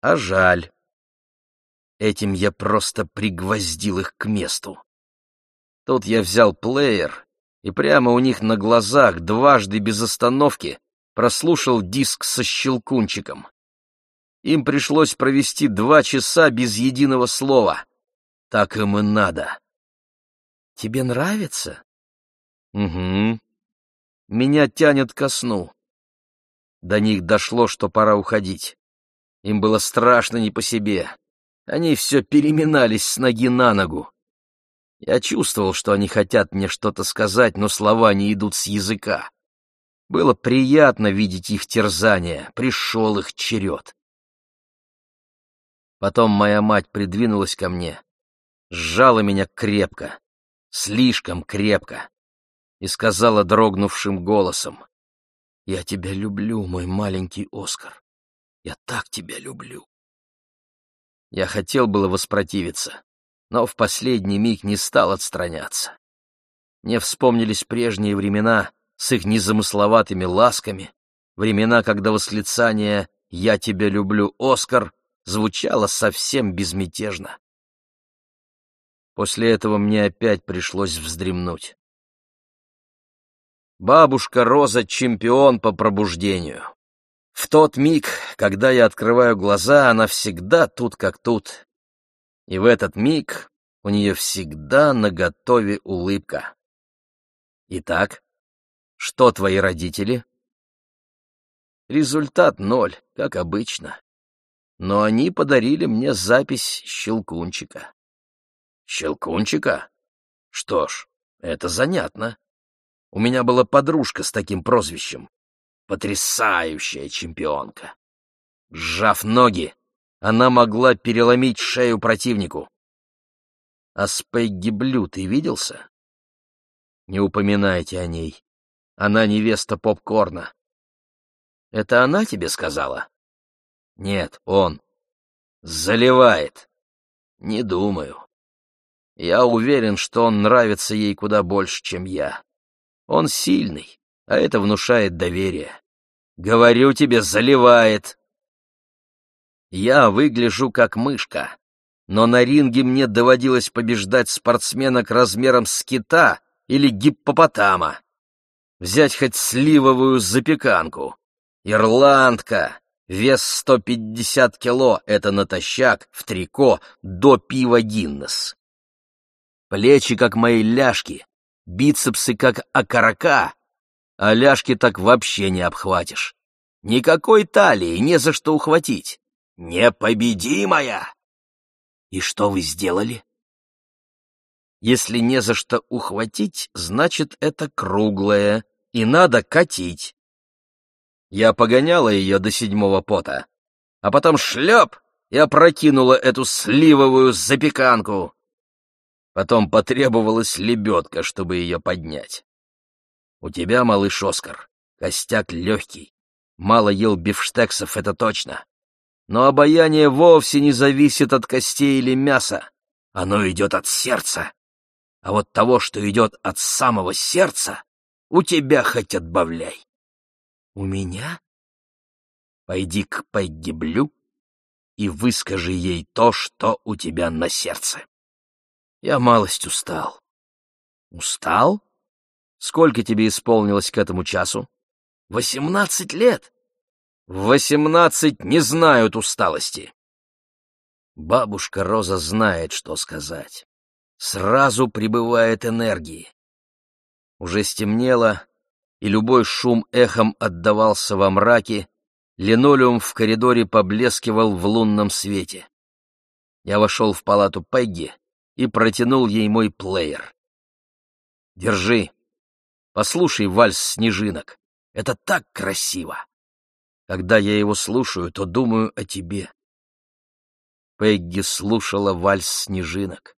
А жаль. Этим я просто пригвоздил их к месту. Тут я взял плеер и прямо у них на глазах дважды без остановки прослушал диск со щелкунчиком. Им пришлось провести два часа без единого слова. Так им и надо. Тебе нравится? Угу. Меня тянет ко сну. До них дошло, что пора уходить. Им было страшно не по себе. Они все переминались с ноги на ногу. Я чувствовал, что они хотят мне что-то сказать, но слова не идут с языка. Было приятно видеть их терзание, пришел их черед. Потом моя мать придвинулась ко мне, сжала меня крепко, слишком крепко, и сказала дрогнувшим голосом, «Я тебя люблю, мой маленький Оскар, я так тебя люблю». Я хотел было воспротивиться, но в последний миг не стал отстраняться. Мне вспомнились прежние времена с их незамысловатыми ласками, времена, когда восклицание «Я тебя люблю, Оскар» звучало совсем безмятежно. После этого мне опять пришлось вздремнуть. Бабушка Роза — чемпион по пробуждению. В тот миг, когда я открываю глаза, она всегда тут как тут. И в этот миг у нее всегда наготове улыбка. Итак, что твои родители? Результат ноль, как обычно. Но они подарили мне запись Щелкунчика. Щелкунчика? Что ж, это занятно. У меня была подружка с таким прозвищем. Потрясающая чемпионка. Сжав ноги, она могла переломить шею противнику. А с Блю ты виделся? Не упоминайте о ней. Она невеста попкорна. Это она тебе сказала? Нет, он. Заливает. Не думаю. Я уверен, что он нравится ей куда больше, чем я. Он сильный, а это внушает доверие. Говорю тебе, заливает. Я выгляжу как мышка, но на ринге мне доводилось побеждать спортсменок размером с кита или гиппопотама. Взять хоть сливовую запеканку. Ирландка, вес 150 кило — это натощак, в трико, до пива Гиннес. Плечи, как мои ляжки, бицепсы, как окорока, а ляжки так вообще не обхватишь. Никакой талии, не за что ухватить. Непобедимая! И что вы сделали? Если не за что ухватить, значит, это круглое, и надо катить. Я погоняла ее до седьмого пота, а потом шлеп и опрокинула эту сливовую запеканку. Потом потребовалась лебедка, чтобы ее поднять. У тебя, малыш Оскар, костяк легкий. Мало ел бифштексов, это точно. Но обаяние вовсе не зависит от костей или мяса. Оно идет от сердца. А вот того, что идет от самого сердца, у тебя хоть отбавляй. У меня? Пойди к Пегги Блю и выскажи ей то, что у тебя на сердце. Я малость устал. Устал? Сколько тебе исполнилось к этому часу? Восемнадцать лет. В восемнадцать не знают усталости. Бабушка Роза знает, что сказать. Сразу прибывает энергии. Уже стемнело, и любой шум эхом отдавался во мраке, линолеум в коридоре поблескивал в лунном свете. Я вошел в палату Пегги и протянул ей мой плеер. «Держи. Послушай вальс снежинок. Это так красиво. Когда я его слушаю, то думаю о тебе». Пегги слушала вальс снежинок.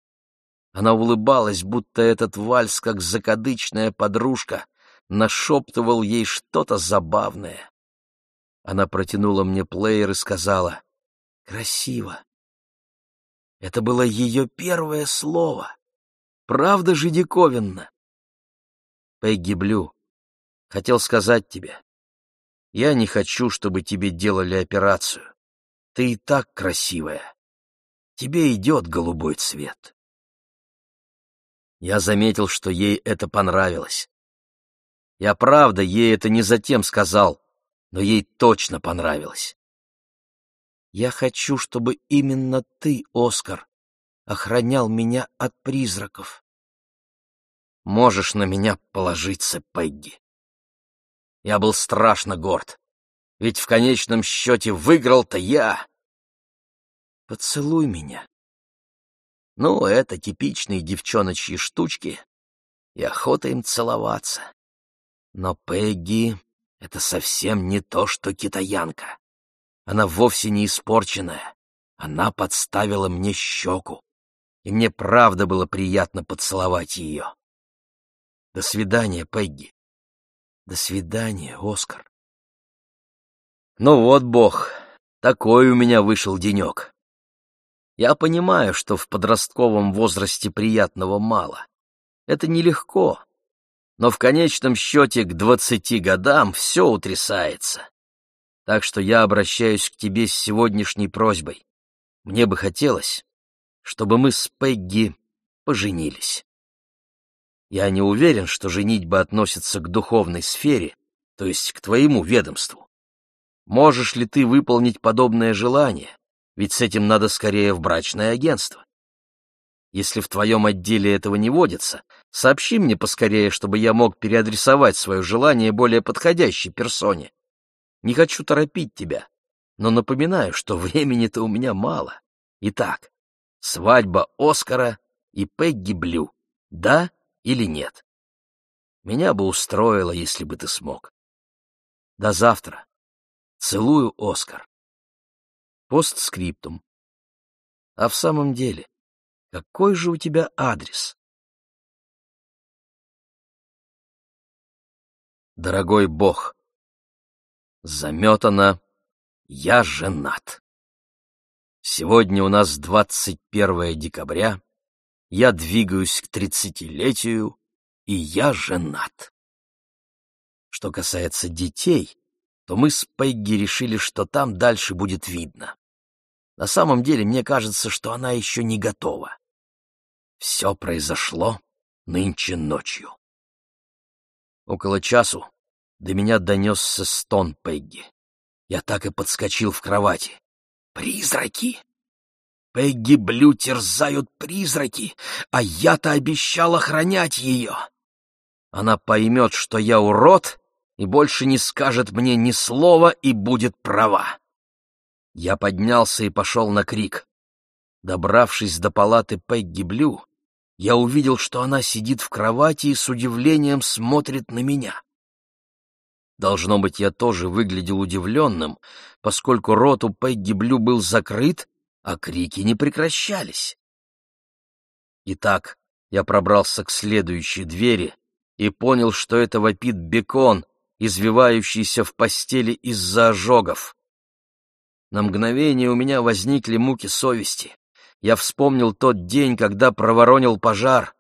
Она улыбалась, будто этот вальс, как закадычная подружка, нашептывал ей что-то забавное. Она протянула мне плеер и сказала «Красиво». Это было ее первое слово. Правда же диковинно? Пегги Блю, хотел сказать тебе. Я не хочу, чтобы тебе делали операцию. Ты и так красивая. Тебе идет голубой цвет. Я заметил, что ей это понравилось. Я правда ей это не затем сказал, но ей точно понравилось. Я хочу, чтобы именно ты, Оскар, охранял меня от призраков. Можешь на меня положиться, Пегги. Я был страшно горд, ведь в конечном счете выиграл-то я. Поцелуй меня. Ну, это типичные девчоночьи штучки, и охота им целоваться. Но Пегги — это совсем не то, что китаянка. Она вовсе не испорченная. Она подставила мне щеку, и мне правда было приятно поцеловать ее. До свидания, Пегги. До свидания, Оскар. Ну вот, бог, такой у меня вышел денек. Я понимаю, что в подростковом возрасте приятного мало. Это нелегко. Но в конечном счете к двадцати годам все утрясается. Так что я обращаюсь к тебе с сегодняшней просьбой. Мне бы хотелось, чтобы мы с Пегги поженились. Я не уверен, что женитьба относится к духовной сфере, то есть к твоему ведомству. Можешь ли ты выполнить подобное желание? ведь с этим надо скорее в брачное агентство. Если в твоем отделе этого не водится, сообщи мне поскорее, чтобы я мог переадресовать свое желание более подходящей персоне. Не хочу торопить тебя, но напоминаю, что времени-то у меня мало. Итак, свадьба Оскара и Пегги Блю, да или нет? Меня бы устроило, если бы ты смог. До завтра. Целую, Оскар. Постскриптум. А в самом деле, какой же у тебя адрес? Дорогой Бог, заметано, я женат. Сегодня у нас 21 декабря, я двигаюсь к тридцатилетию, и я женат. Что касается детей, то мы с Пегги решили, что там дальше будет видно. На самом деле, мне кажется, что она еще не готова. Все произошло нынче ночью. Около часу до меня донесся стон Пегги. Я так и подскочил в кровати. «Призраки!» Пегги Блю терзают призраки, а я-то обещал охранять ее. Она поймет, что я урод, и больше не скажет мне ни слова и будет права. Я поднялся и пошел на крик. Добравшись до палаты Пегги Блю, я увидел, что она сидит в кровати и с удивлением смотрит на меня. Должно быть, я тоже выглядел удивленным, поскольку рот у Пегги Блю был закрыт, а крики не прекращались. Итак, я пробрался к следующей двери и понял, что это вопит бекон, извивающийся в постели из-за ожогов. На мгновение у меня возникли муки совести. Я вспомнил тот день, когда проворонил пожар.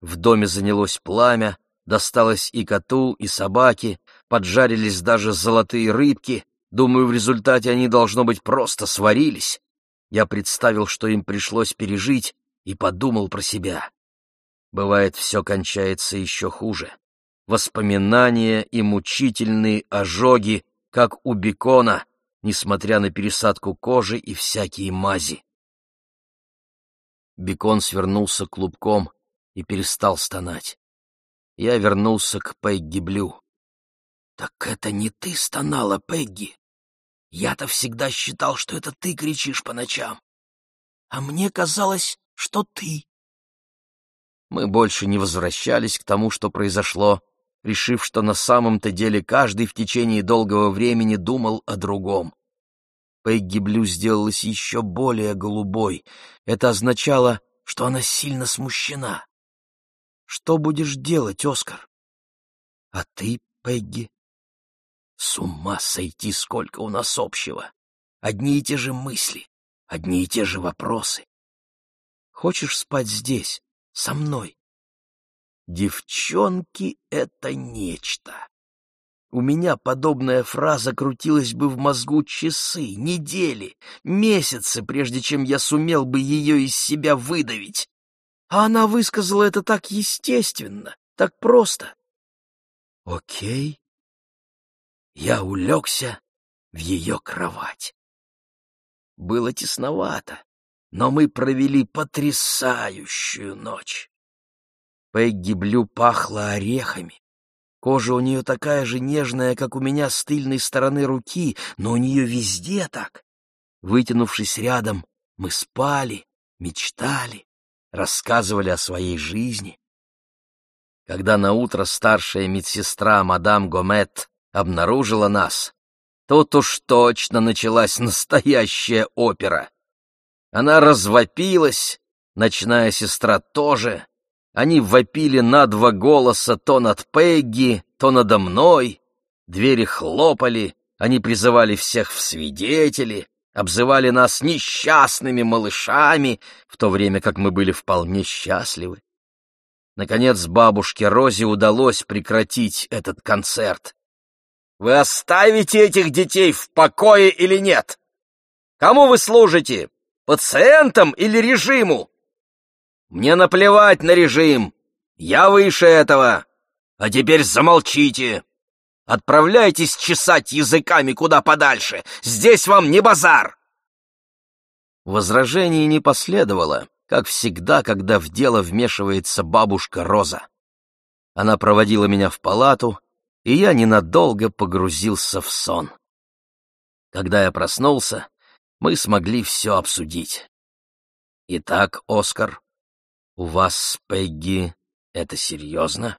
В доме занялось пламя, досталось и коту, и собаке, поджарились даже золотые рыбки. Думаю, в результате они, должно быть, просто сварились. Я представил, что им пришлось пережить, и подумал про себя. Бывает, все кончается еще хуже воспоминания и мучительные ожоги, как у бекона, несмотря на пересадку кожи и всякие мази. Бекон свернулся клубком и перестал стонать. Я вернулся к Пегги Блю. «Так это не ты стонала, Пегги? Я-то всегда считал, что это ты кричишь по ночам. А мне казалось, что ты». Мы больше не возвращались к тому, что произошло, решив, что на самом-то деле каждый в течение долгого времени думал о другом. Пегги Блю сделалась еще более голубой. Это означало, что она сильно смущена. «Что будешь делать, Оскар?» «А ты, Пегги?» «С ума сойти, сколько у нас общего! Одни и те же мысли, одни и те же вопросы. Хочешь спать здесь, со мной?» Девчонки — это нечто. У меня подобная фраза крутилась бы в мозгу часы, недели, месяцы, прежде чем я сумел бы ее из себя выдавить. А она высказала это так естественно, так просто. Окей. Я улегся в ее кровать. Было тесновато, но мы провели потрясающую ночь. Пегги Блю пахла орехами. Кожа у нее такая же нежная, как у меня с тыльной стороны руки, но у нее везде так. Вытянувшись рядом, мы спали, мечтали, рассказывали о своей жизни. Когда наутро старшая медсестра мадам Гомет обнаружила нас, тут уж точно началась настоящая опера. Она развопилась, ночная сестра тоже. Они вопили на два голоса то над Пегги, то надо мной. Двери хлопали, они призывали всех в свидетели, обзывали нас несчастными малышами, в то время как мы были вполне счастливы. Наконец бабушке Розе удалось прекратить этот концерт. «Вы оставите этих детей в покое или нет? Кому вы служите? Пациентам или режиму?» «Мне наплевать на режим. Я выше этого. А теперь замолчите. Отправляйтесь чесать языками куда подальше. Здесь вам не базар!» Возражений не последовало как всегда, когда в дело вмешивается бабушка Роза. Она проводила меня в палату, и я ненадолго погрузился в сон. Когда я проснулся, мы смогли все обсудить. Итак, Оскар, у вас с Пегги это серьезно?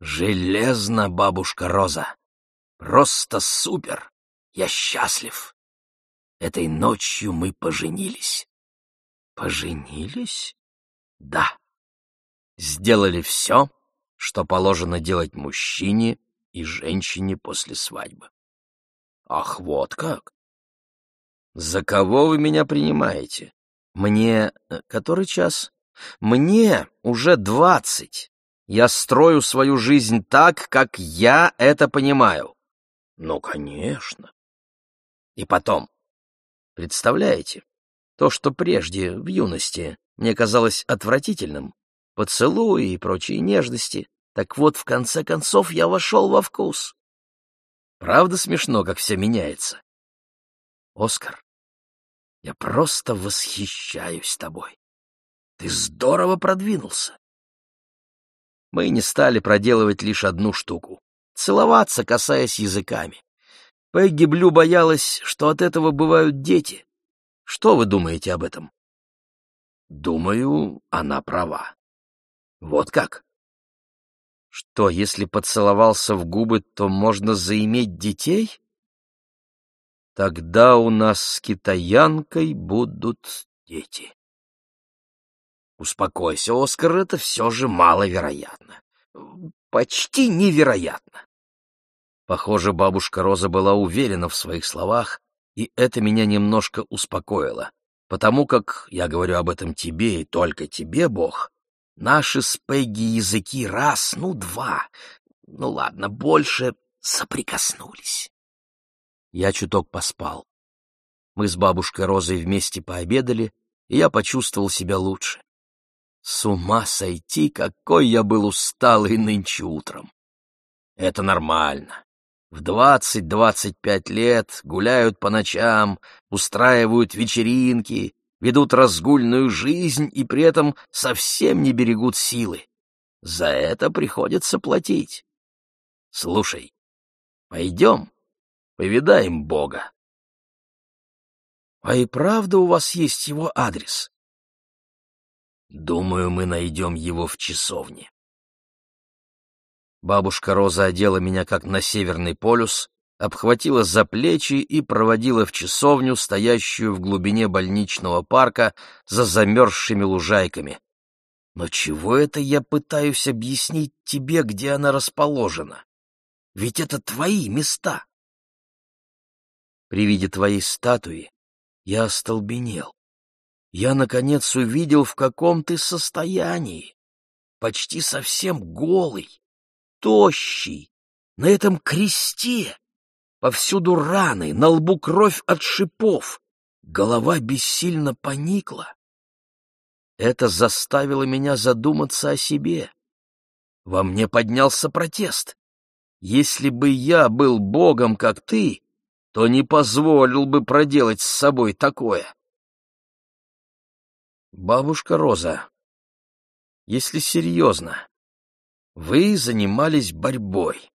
Железно, бабушка Роза. Просто супер. Я счастлив. Этой ночью мы поженились. Поженились? Да. Сделали все, что положено делать мужчине и женщине после свадьбы. Ах, вот как! За кого вы меня принимаете? Мне... Э, который час? Мне уже двадцать. Я строю свою жизнь так, как я это понимаю. Ну, конечно. И потом, представляете, то, что прежде, в юности, мне казалось отвратительным, поцелуи и прочие нежности, так вот, в конце концов, я вошел во вкус. Правда смешно, как все меняется? Оскар, я просто восхищаюсь тобой. Ты здорово продвинулся. Мы не стали проделывать лишь одну штуку — целоваться, касаясь языками. Пегги Блю боялась, что от этого бывают дети. Что вы думаете об этом? Думаю, она права. Вот как? Что, если поцеловался в губы, то можно заиметь детей? Тогда у нас с китаянкой будут дети. Успокойся, Оскар, это все же маловероятно. Почти невероятно. Похоже, бабушка Роза была уверена в своих словах, и это меня немножко успокоило, потому как, я говорю об этом тебе и только тебе, Бог, наши с Пегги языки раз, ну два, ну ладно, больше соприкоснулись. Я чуток поспал. Мы с бабушкой Розой вместе пообедали, и я почувствовал себя лучше. С ума сойти, какой я был усталый нынче утром. Это нормально в двадцать-двадцать пять лет гуляют по ночам, устраивают вечеринки, ведут разгульную жизнь и при этом совсем не берегут силы. За это приходится платить. Слушай, пойдем, повидаем Бога. А и правда у вас есть его адрес? Думаю, мы найдем его в часовне. Бабушка Роза одела меня как на Северный полюс, обхватила за плечи и проводила в часовню, стоящую в глубине больничного парка за замерзшими лужайками. Но чего это я пытаюсь объяснить тебе, где она расположена? Ведь это твои места. При виде твоей статуи я остолбенел. Я, наконец, увидел, в каком ты состоянии. Почти совсем голый тощий, на этом кресте. Повсюду раны, на лбу кровь от шипов. Голова бессильно поникла. Это заставило меня задуматься о себе. Во мне поднялся протест. Если бы я был богом, как ты, то не позволил бы проделать с собой такое. Бабушка Роза, Если серьезно, вы занимались борьбой.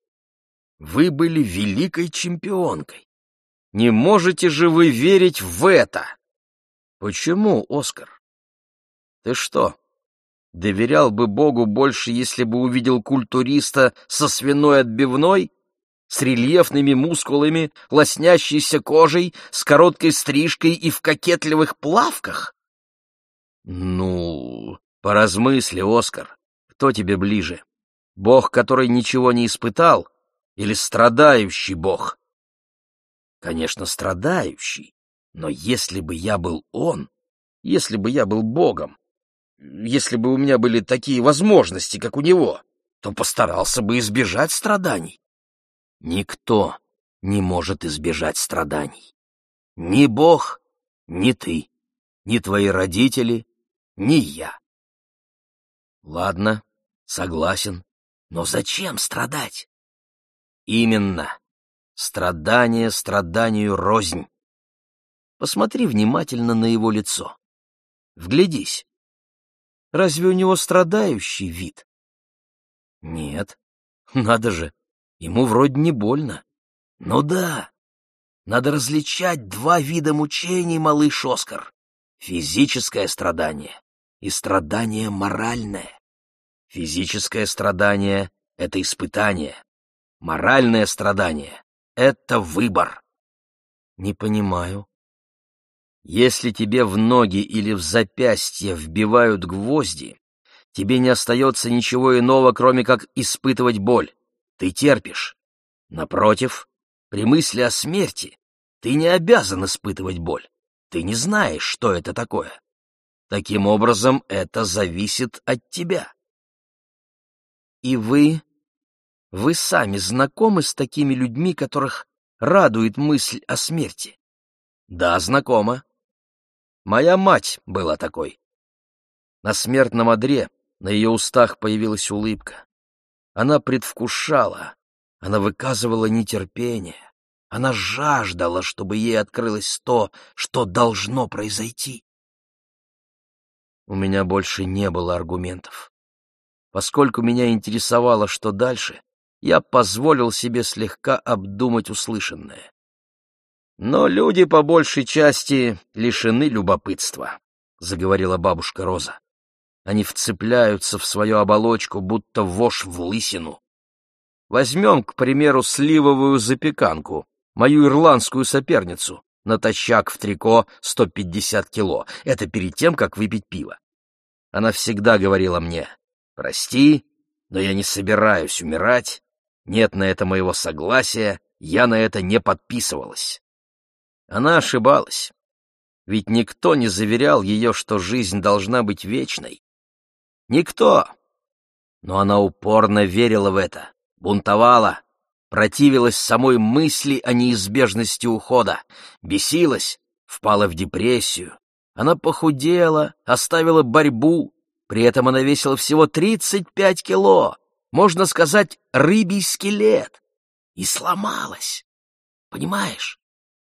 Вы были великой чемпионкой. Не можете же вы верить в это? Почему, Оскар? Ты что, доверял бы Богу больше, если бы увидел культуриста со свиной отбивной, с рельефными мускулами, лоснящейся кожей, с короткой стрижкой и в кокетливых плавках? Ну, поразмысли, Оскар, кто тебе ближе? Бог, который ничего не испытал, или страдающий Бог? Конечно, страдающий, но если бы я был он, если бы я был Богом, если бы у меня были такие возможности, как у него, то постарался бы избежать страданий. Никто не может избежать страданий. Ни Бог, ни ты, ни твои родители, ни я. Ладно, согласен, но зачем страдать? Именно. Страдание страданию рознь. Посмотри внимательно на его лицо. Вглядись. Разве у него страдающий вид? Нет. Надо же, ему вроде не больно. Ну да. Надо различать два вида мучений, малыш Оскар. Физическое страдание и страдание моральное. Физическое страдание — это испытание. Моральное страдание — это выбор. Не понимаю. Если тебе в ноги или в запястье вбивают гвозди, тебе не остается ничего иного, кроме как испытывать боль. Ты терпишь. Напротив, при мысли о смерти ты не обязан испытывать боль. Ты не знаешь, что это такое. Таким образом, это зависит от тебя. И вы... Вы сами знакомы с такими людьми, которых радует мысль о смерти? Да, знакома. Моя мать была такой. На смертном одре на ее устах появилась улыбка. Она предвкушала, она выказывала нетерпение, она жаждала, чтобы ей открылось то, что должно произойти. У меня больше не было аргументов. Поскольку меня интересовало, что дальше, я позволил себе слегка обдумать услышанное. Но люди по большей части лишены любопытства, — заговорила бабушка Роза. Они вцепляются в свою оболочку, будто вошь в лысину. Возьмем, к примеру, сливовую запеканку, мою ирландскую соперницу, натощак в трико 150 кило. Это перед тем, как выпить пиво. Она всегда говорила мне, «Прости, но я не собираюсь умирать, нет на это моего согласия, я на это не подписывалась». Она ошибалась. Ведь никто не заверял ее, что жизнь должна быть вечной. Никто. Но она упорно верила в это, бунтовала, противилась самой мысли о неизбежности ухода, бесилась, впала в депрессию. Она похудела, оставила борьбу, при этом она весила всего 35 кило, можно сказать, рыбий скелет, и сломалась. Понимаешь?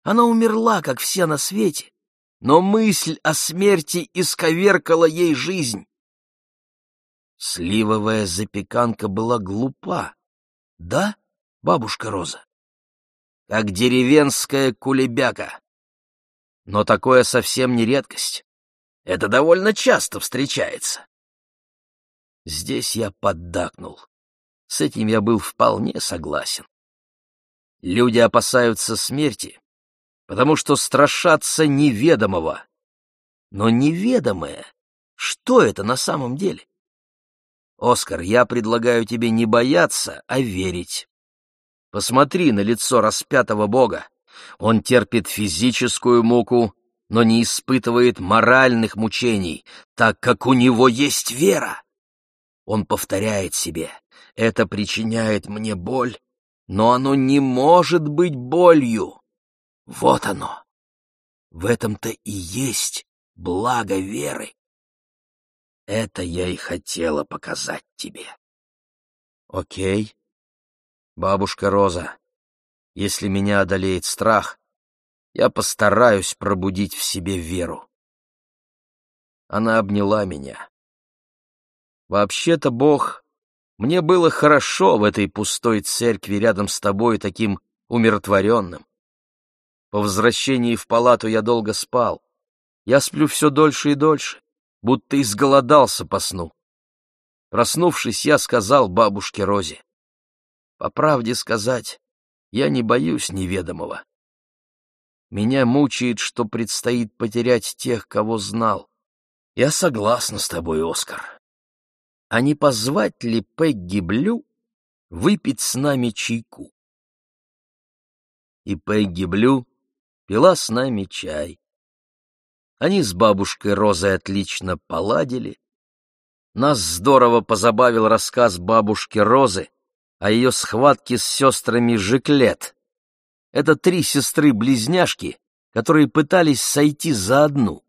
Она умерла, как все на свете, но мысль о смерти исковеркала ей жизнь. Сливовая запеканка была глупа. Да, бабушка Роза? Как деревенская кулебяка. Но такое совсем не редкость. Это довольно часто встречается. Здесь я поддакнул. С этим я был вполне согласен. Люди опасаются смерти, потому что страшатся неведомого. Но неведомое, что это на самом деле? Оскар, я предлагаю тебе не бояться, а верить. Посмотри на лицо распятого Бога. Он терпит физическую муку, но не испытывает моральных мучений, так как у него есть вера. Он повторяет себе, это причиняет мне боль, но оно не может быть болью. Вот оно. В этом-то и есть благо веры. Это я и хотела показать тебе. Окей. Бабушка Роза, если меня одолеет страх, я постараюсь пробудить в себе веру. Она обняла меня. Вообще-то, Бог, мне было хорошо в этой пустой церкви рядом с тобой таким умиротворенным. По возвращении в палату я долго спал. Я сплю все дольше и дольше, будто изголодался по сну. Проснувшись, я сказал бабушке Розе. По правде сказать, я не боюсь неведомого. Меня мучает, что предстоит потерять тех, кого знал. Я согласна с тобой, Оскар. А не позвать ли Пегги Блю выпить с нами чайку? И Пегги Блю пила с нами чай. Они с бабушкой Розой отлично поладили. Нас здорово позабавил рассказ бабушки Розы о ее схватке с сестрами Жиклет. Это три сестры-близняшки, которые пытались сойти за одну.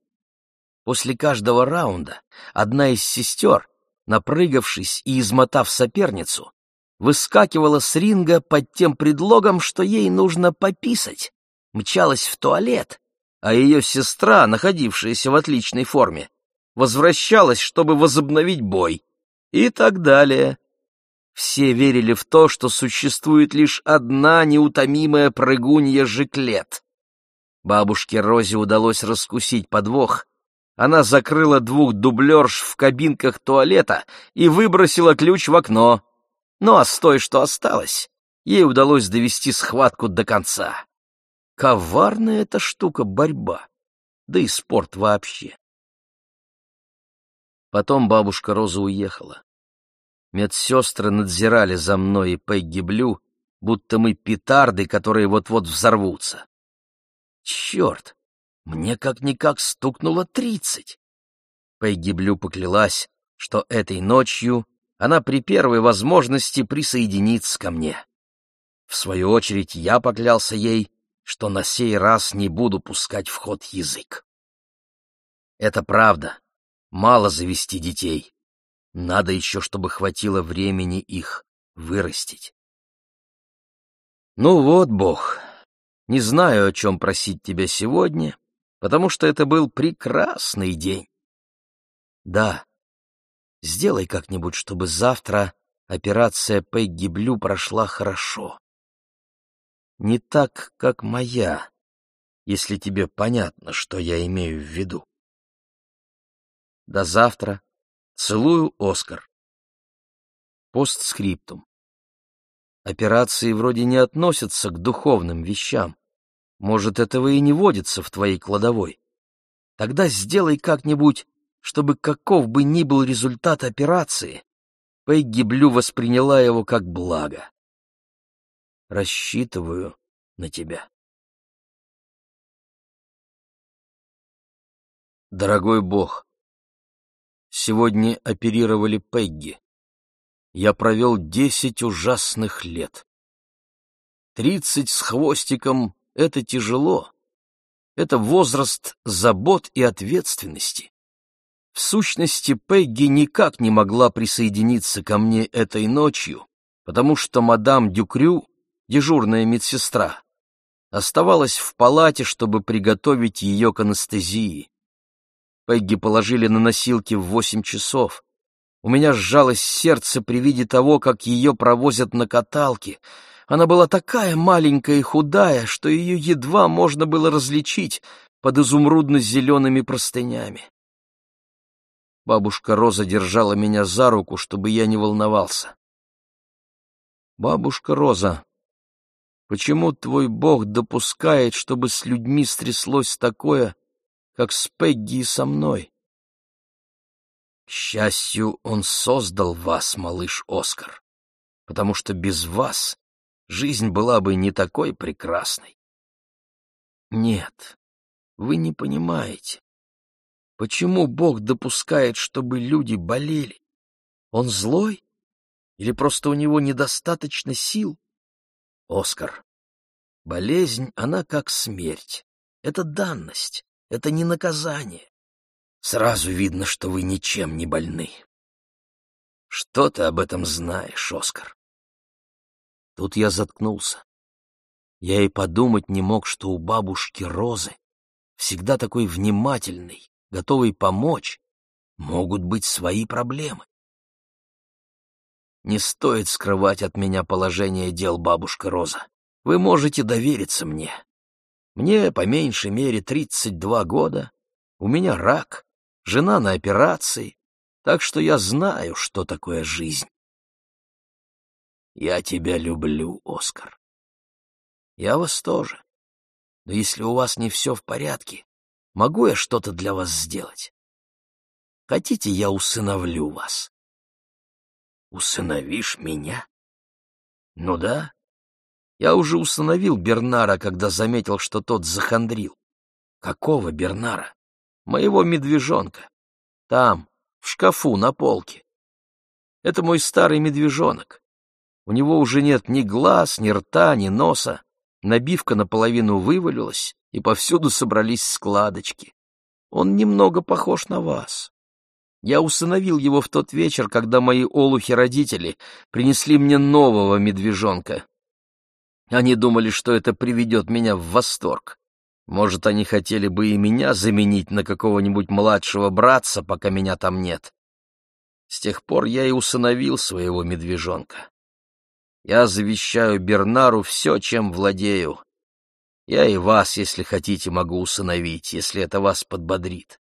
После каждого раунда одна из сестер, напрыгавшись и измотав соперницу, выскакивала с ринга под тем предлогом, что ей нужно пописать, мчалась в туалет, а ее сестра, находившаяся в отличной форме, возвращалась, чтобы возобновить бой, и так далее. Все верили в то, что существует лишь одна неутомимая прыгунья Жиклет. Бабушке Розе удалось раскусить подвох. Она закрыла двух дублерш в кабинках туалета и выбросила ключ в окно. Ну а с той, что осталось, ей удалось довести схватку до конца. Коварная эта штука борьба, да и спорт вообще. Потом бабушка Роза уехала. Медсестры надзирали за мной и Пегги Блю, будто мы петарды, которые вот-вот взорвутся. Черт, мне как-никак стукнуло тридцать. Пегги Блю поклялась, что этой ночью она при первой возможности присоединится ко мне. В свою очередь я поклялся ей, что на сей раз не буду пускать в ход язык. Это правда. Мало завести детей. Надо еще, чтобы хватило времени их вырастить. Ну вот, Бог, не знаю, о чем просить тебя сегодня, потому что это был прекрасный день. Да, сделай как-нибудь, чтобы завтра операция Пегги Блю прошла хорошо. Не так, как моя, если тебе понятно, что я имею в виду. До завтра. Целую, Оскар. Постскриптум. Операции вроде не относятся к духовным вещам. Может, этого и не водится в твоей кладовой. Тогда сделай как-нибудь, чтобы каков бы ни был результат операции, Пегги Блю восприняла его как благо. Рассчитываю на тебя. Дорогой Бог, Сегодня оперировали Пегги. Я провел десять ужасных лет. Тридцать с хвостиком — это тяжело. Это возраст забот и ответственности. В сущности, Пегги никак не могла присоединиться ко мне этой ночью, потому что мадам Дюкрю, дежурная медсестра, оставалась в палате, чтобы приготовить ее к анестезии. Пегги положили на носилки в восемь часов. У меня сжалось сердце при виде того, как ее провозят на каталке. Она была такая маленькая и худая, что ее едва можно было различить под изумрудно-зелеными простынями. Бабушка Роза держала меня за руку, чтобы я не волновался. «Бабушка Роза, почему твой Бог допускает, чтобы с людьми стряслось такое, как с Пегги и со мной. К счастью, он создал вас, малыш Оскар, потому что без вас жизнь была бы не такой прекрасной. Нет, вы не понимаете. Почему Бог допускает, чтобы люди болели? Он злой? Или просто у него недостаточно сил? Оскар, болезнь, она как смерть. Это данность. Это не наказание. Сразу видно, что вы ничем не больны. Что ты об этом знаешь, Оскар? Тут я заткнулся. Я и подумать не мог, что у бабушки Розы, всегда такой внимательной, готовой помочь, могут быть свои проблемы. Не стоит скрывать от меня положение дел, бабушка Роза. Вы можете довериться мне. Мне по меньшей мере тридцать два года, у меня рак, жена на операции, так что я знаю, что такое жизнь. Я тебя люблю, Оскар. Я вас тоже. Но если у вас не все в порядке, могу я что-то для вас сделать? Хотите, я усыновлю вас? Усыновишь меня? Ну да, я уже усыновил Бернара, когда заметил, что тот захандрил. Какого Бернара? Моего медвежонка. Там, в шкафу, на полке. Это мой старый медвежонок. У него уже нет ни глаз, ни рта, ни носа. Набивка наполовину вывалилась, и повсюду собрались складочки. Он немного похож на вас. Я усыновил его в тот вечер, когда мои олухи-родители принесли мне нового медвежонка, они думали, что это приведет меня в восторг. Может, они хотели бы и меня заменить на какого-нибудь младшего братца, пока меня там нет. С тех пор я и усыновил своего медвежонка. Я завещаю Бернару все, чем владею. Я и вас, если хотите, могу усыновить, если это вас подбодрит.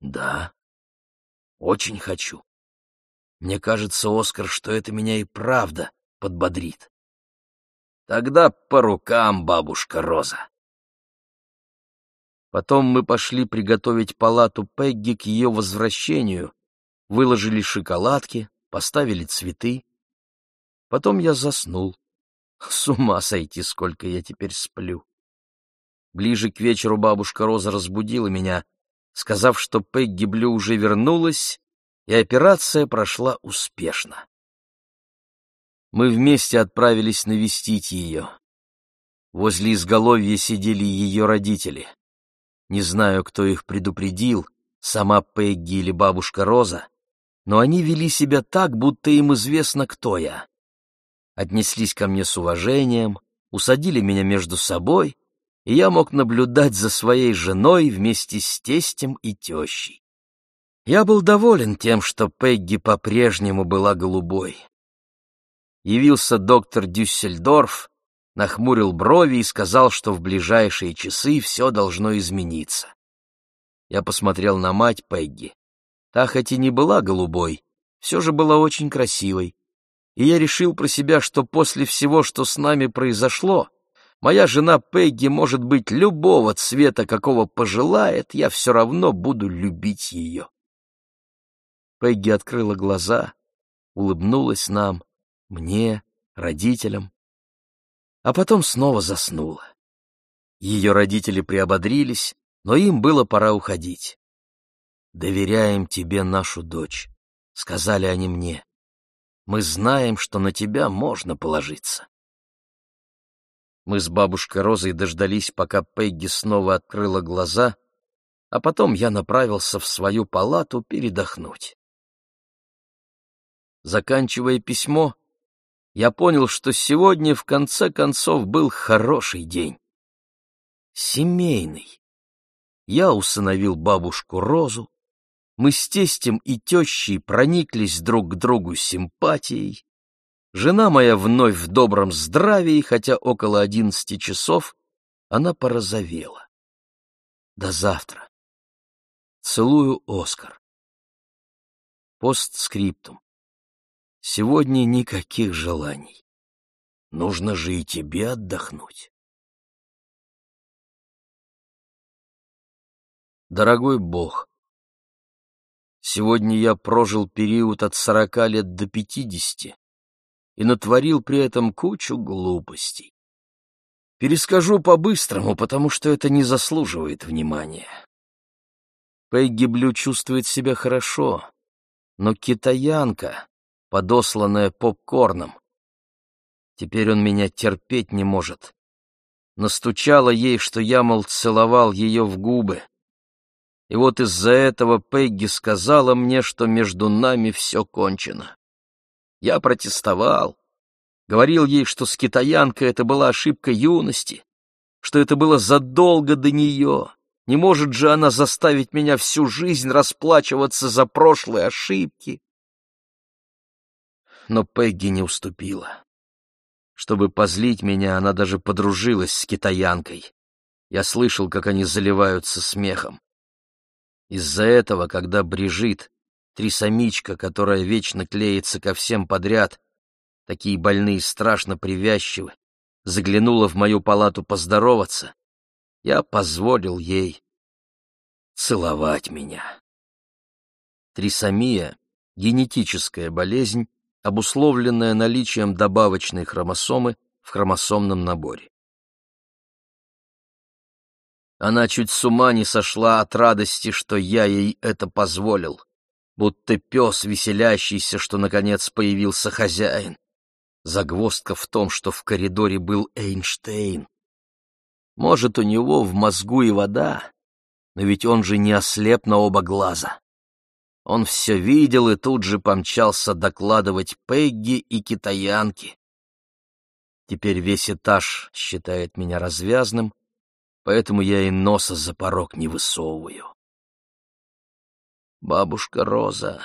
Да, очень хочу. Мне кажется, Оскар, что это меня и правда подбодрит. Тогда по рукам, бабушка Роза. Потом мы пошли приготовить палату Пегги к ее возвращению, выложили шоколадки, поставили цветы. Потом я заснул. С ума сойти, сколько я теперь сплю. Ближе к вечеру бабушка Роза разбудила меня, сказав, что Пегги Блю уже вернулась, и операция прошла успешно мы вместе отправились навестить ее. Возле изголовья сидели ее родители. Не знаю, кто их предупредил, сама Пегги или бабушка Роза, но они вели себя так, будто им известно, кто я. Отнеслись ко мне с уважением, усадили меня между собой, и я мог наблюдать за своей женой вместе с тестем и тещей. Я был доволен тем, что Пегги по-прежнему была голубой явился доктор Дюссельдорф, нахмурил брови и сказал, что в ближайшие часы все должно измениться. Я посмотрел на мать Пегги. Та хоть и не была голубой, все же была очень красивой. И я решил про себя, что после всего, что с нами произошло, моя жена Пегги может быть любого цвета, какого пожелает, я все равно буду любить ее. Пегги открыла глаза, улыбнулась нам мне, родителям, а потом снова заснула. Ее родители приободрились, но им было пора уходить. «Доверяем тебе нашу дочь», — сказали они мне. «Мы знаем, что на тебя можно положиться». Мы с бабушкой Розой дождались, пока Пегги снова открыла глаза, а потом я направился в свою палату передохнуть. Заканчивая письмо, я понял, что сегодня в конце концов был хороший день. Семейный. Я усыновил бабушку Розу, мы с тестем и тещей прониклись друг к другу симпатией. Жена моя вновь в добром здравии, хотя около одиннадцати часов она порозовела. До завтра. Целую, Оскар. Постскриптум. Сегодня никаких желаний. Нужно же и тебе отдохнуть. Дорогой Бог, сегодня я прожил период от сорока лет до пятидесяти и натворил при этом кучу глупостей. Перескажу по-быстрому, потому что это не заслуживает внимания. Пегги Блю чувствует себя хорошо, но китаянка подосланная попкорном. Теперь он меня терпеть не может. Настучала ей, что я, мол, целовал ее в губы. И вот из-за этого Пегги сказала мне, что между нами все кончено. Я протестовал, говорил ей, что с китаянкой это была ошибка юности, что это было задолго до нее. Не может же она заставить меня всю жизнь расплачиваться за прошлые ошибки. но Пегги не уступила. Чтобы позлить меня, она даже подружилась с китаянкой. Я слышал, как они заливаются смехом. Из-за этого, когда Брижит, трисамичка, которая вечно клеится ко всем подряд, такие больные страшно привязчивы, заглянула в мою палату поздороваться, я позволил ей целовать меня. Трисомия — генетическая болезнь, обусловленная наличием добавочной хромосомы в хромосомном наборе. Она чуть с ума не сошла от радости, что я ей это позволил, будто пес, веселящийся, что наконец появился хозяин. Загвоздка в том, что в коридоре был Эйнштейн. Может, у него в мозгу и вода, но ведь он же не ослеп на оба глаза. Он все видел и тут же помчался докладывать Пегги и китаянке. Теперь весь этаж считает меня развязным, поэтому я и носа за порог не высовываю. Бабушка Роза,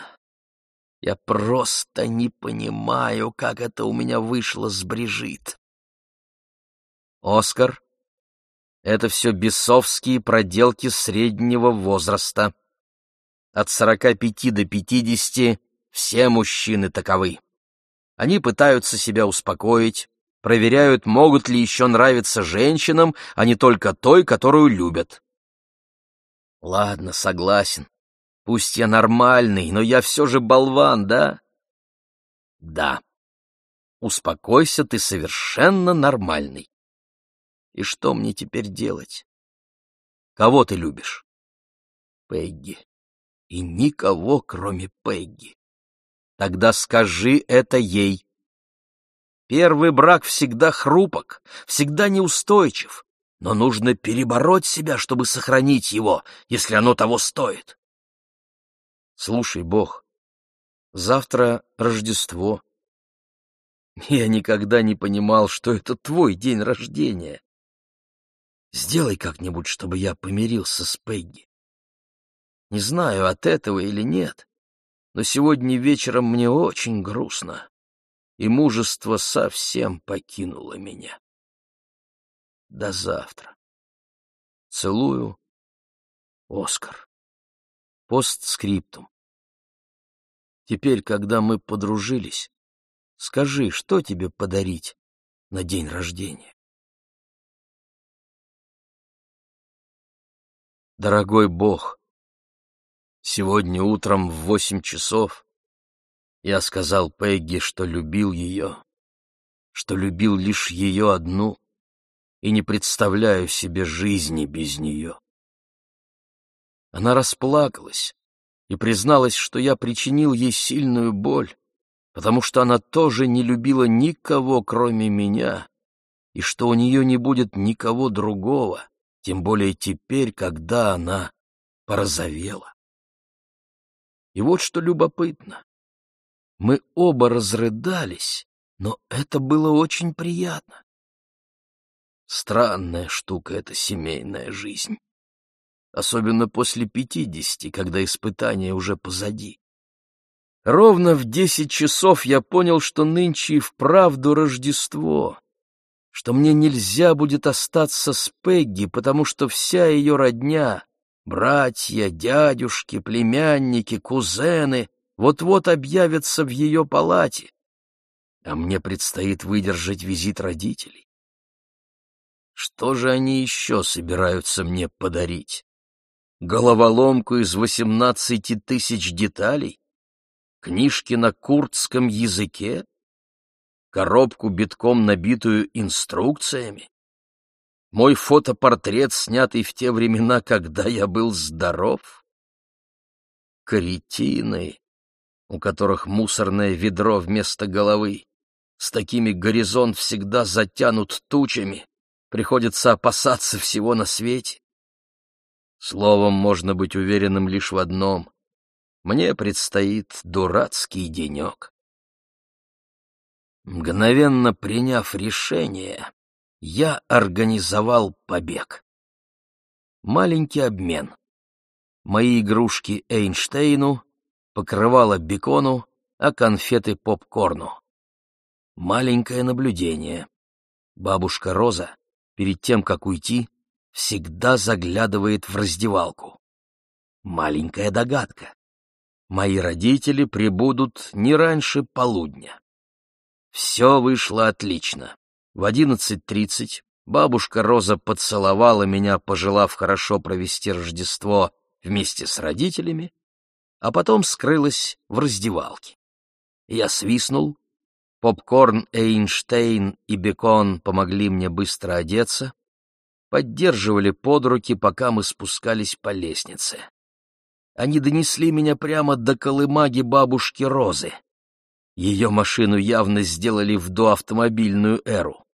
я просто не понимаю, как это у меня вышло с Брижит. Оскар, это все бесовские проделки среднего возраста. От сорока пяти до пятидесяти все мужчины таковы. Они пытаются себя успокоить, проверяют, могут ли еще нравиться женщинам, а не только той, которую любят. Ладно, согласен. Пусть я нормальный, но я все же болван, да? Да. Успокойся, ты совершенно нормальный. И что мне теперь делать? Кого ты любишь? Пегги и никого, кроме Пегги. Тогда скажи это ей. Первый брак всегда хрупок, всегда неустойчив, но нужно перебороть себя, чтобы сохранить его, если оно того стоит. Слушай, Бог, завтра Рождество. Я никогда не понимал, что это твой день рождения. Сделай как-нибудь, чтобы я помирился с Пегги. Не знаю, от этого или нет, но сегодня вечером мне очень грустно, и мужество совсем покинуло меня. До завтра. Целую. Оскар. Постскриптум. Теперь, когда мы подружились, скажи, что тебе подарить на день рождения? Дорогой Бог, Сегодня утром в восемь часов я сказал Пегги, что любил ее, что любил лишь ее одну и не представляю себе жизни без нее. Она расплакалась и призналась, что я причинил ей сильную боль, потому что она тоже не любила никого, кроме меня, и что у нее не будет никого другого, тем более теперь, когда она порозовела. И вот что любопытно. Мы оба разрыдались, но это было очень приятно. Странная штука эта семейная жизнь. Особенно после пятидесяти, когда испытания уже позади. Ровно в десять часов я понял, что нынче и вправду Рождество, что мне нельзя будет остаться с Пегги, потому что вся ее родня Братья, дядюшки, племянники, кузены вот-вот объявятся в ее палате, а мне предстоит выдержать визит родителей. Что же они еще собираются мне подарить? Головоломку из восемнадцати тысяч деталей? Книжки на курдском языке? Коробку битком набитую инструкциями? Мой фотопортрет, снятый в те времена, когда я был здоров? Кретины, у которых мусорное ведро вместо головы. С такими горизонт всегда затянут тучами. Приходится опасаться всего на свете. Словом, можно быть уверенным лишь в одном. Мне предстоит дурацкий денек. Мгновенно приняв решение, я организовал побег. Маленький обмен. Мои игрушки Эйнштейну, покрывало Бекону, а конфеты попкорну. Маленькое наблюдение. Бабушка Роза, перед тем, как уйти, всегда заглядывает в раздевалку. Маленькая догадка. Мои родители прибудут не раньше полудня. Все вышло отлично. В одиннадцать тридцать бабушка Роза поцеловала меня, пожелав хорошо провести Рождество вместе с родителями, а потом скрылась в раздевалке. Я свистнул, попкорн Эйнштейн и бекон помогли мне быстро одеться, поддерживали под руки, пока мы спускались по лестнице. Они донесли меня прямо до колымаги бабушки Розы. Ее машину явно сделали в доавтомобильную эру.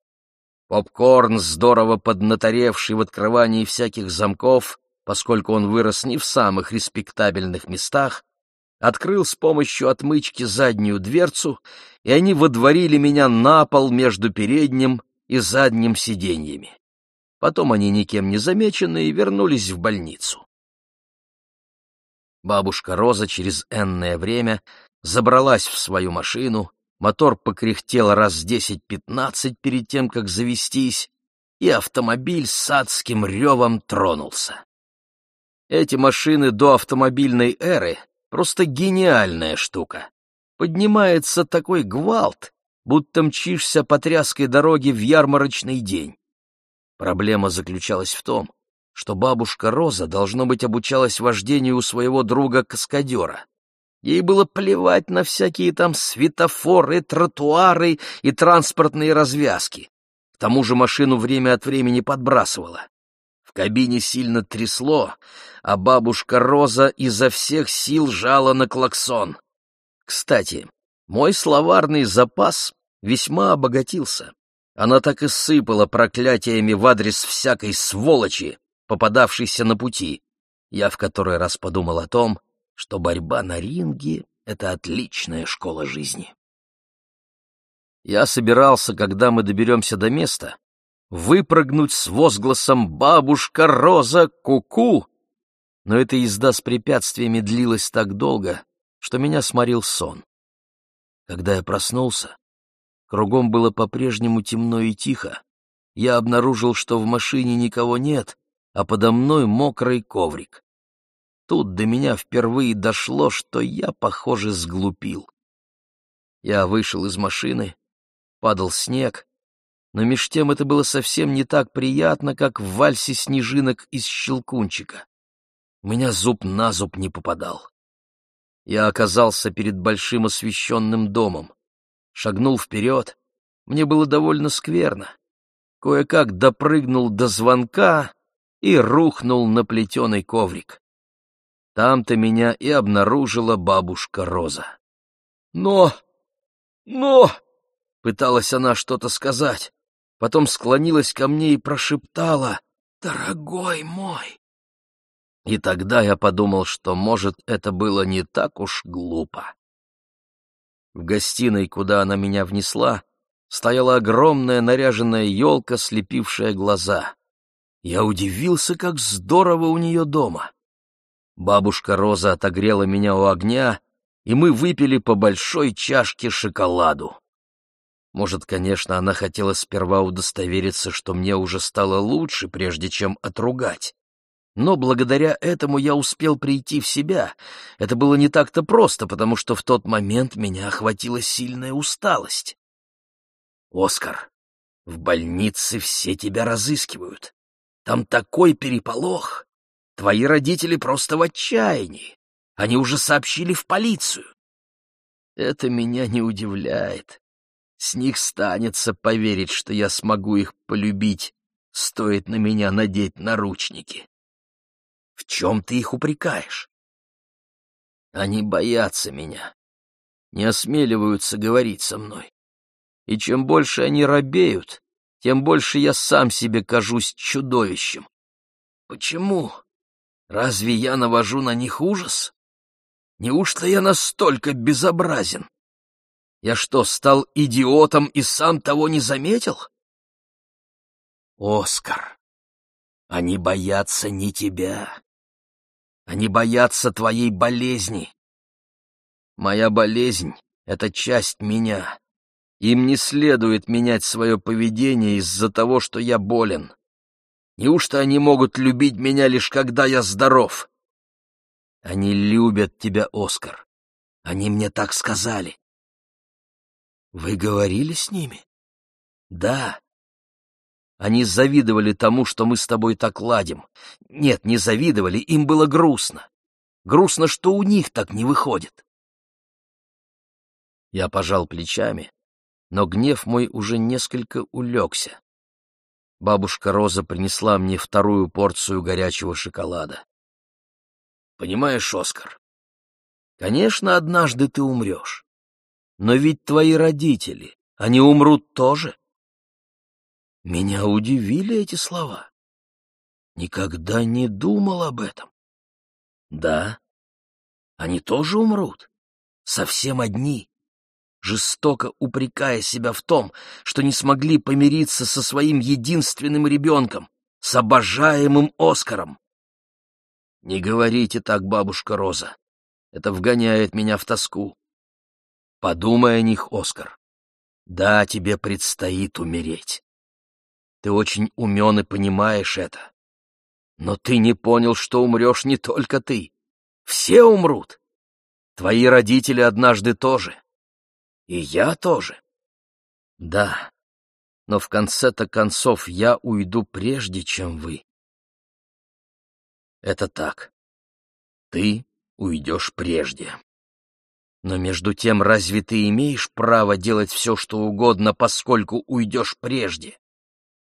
Попкорн, здорово поднаторевший в открывании всяких замков, поскольку он вырос не в самых респектабельных местах, открыл с помощью отмычки заднюю дверцу, и они водворили меня на пол между передним и задним сиденьями. Потом они никем не замеченные вернулись в больницу. Бабушка Роза через энное время забралась в свою машину, мотор покряхтел раз десять-пятнадцать перед тем, как завестись, и автомобиль с адским ревом тронулся. Эти машины до автомобильной эры — просто гениальная штука. Поднимается такой гвалт, будто мчишься по тряской дороге в ярмарочный день. Проблема заключалась в том, что бабушка Роза, должно быть, обучалась вождению у своего друга-каскадера. Ей было плевать на всякие там светофоры, тротуары и транспортные развязки. К тому же машину время от времени подбрасывала кабине сильно трясло, а бабушка Роза изо всех сил жала на клаксон. Кстати, мой словарный запас весьма обогатился. Она так и сыпала проклятиями в адрес всякой сволочи, попадавшейся на пути. Я в который раз подумал о том, что борьба на ринге — это отличная школа жизни. Я собирался, когда мы доберемся до места, выпрыгнуть с возгласом «Бабушка Роза, куку!» Но эта езда с препятствиями длилась так долго, что меня сморил сон. Когда я проснулся, кругом было по-прежнему темно и тихо. Я обнаружил, что в машине никого нет, а подо мной мокрый коврик. Тут до меня впервые дошло, что я, похоже, сглупил. Я вышел из машины, падал снег, но меж тем это было совсем не так приятно, как в вальсе снежинок из щелкунчика. У меня зуб на зуб не попадал. Я оказался перед большим освещенным домом. Шагнул вперед. Мне было довольно скверно. Кое-как допрыгнул до звонка и рухнул на плетеный коврик. Там-то меня и обнаружила бабушка Роза. «Но! Но!» — пыталась она что-то сказать потом склонилась ко мне и прошептала «Дорогой мой!» И тогда я подумал, что, может, это было не так уж глупо. В гостиной, куда она меня внесла, стояла огромная наряженная елка, слепившая глаза. Я удивился, как здорово у нее дома. Бабушка Роза отогрела меня у огня, и мы выпили по большой чашке шоколаду. Может, конечно, она хотела сперва удостовериться, что мне уже стало лучше, прежде чем отругать. Но благодаря этому я успел прийти в себя. Это было не так-то просто, потому что в тот момент меня охватила сильная усталость. «Оскар, в больнице все тебя разыскивают. Там такой переполох. Твои родители просто в отчаянии. Они уже сообщили в полицию». Это меня не удивляет. С них станется поверить, что я смогу их полюбить, стоит на меня надеть наручники. В чем ты их упрекаешь? Они боятся меня, не осмеливаются говорить со мной. И чем больше они робеют, тем больше я сам себе кажусь чудовищем. Почему? Разве я навожу на них ужас? Неужто я настолько безобразен? Я что, стал идиотом и сам того не заметил? Оскар, они боятся не тебя. Они боятся твоей болезни. Моя болезнь Это часть меня. Им не следует менять свое поведение из-за того, что я болен. Неужто они могут любить меня лишь когда я здоров? Они любят тебя, Оскар. Они мне так сказали. Вы говорили с ними? Да. Они завидовали тому, что мы с тобой так ладим. Нет, не завидовали, им было грустно. Грустно, что у них так не выходит. Я пожал плечами, но гнев мой уже несколько улегся. Бабушка Роза принесла мне вторую порцию горячего шоколада. Понимаешь, Оскар, конечно, однажды ты умрешь. Но ведь твои родители, они умрут тоже. Меня удивили эти слова. Никогда не думал об этом. Да, они тоже умрут. Совсем одни. Жестоко упрекая себя в том, что не смогли помириться со своим единственным ребенком, с обожаемым Оскаром. Не говорите так, бабушка Роза. Это вгоняет меня в тоску. Подумай о них, Оскар. Да, тебе предстоит умереть. Ты очень умен и понимаешь это. Но ты не понял, что умрешь не только ты. Все умрут. Твои родители однажды тоже. И я тоже. Да, но в конце-то концов я уйду прежде, чем вы. Это так. Ты уйдешь прежде. Но между тем, разве ты имеешь право делать все, что угодно, поскольку уйдешь прежде?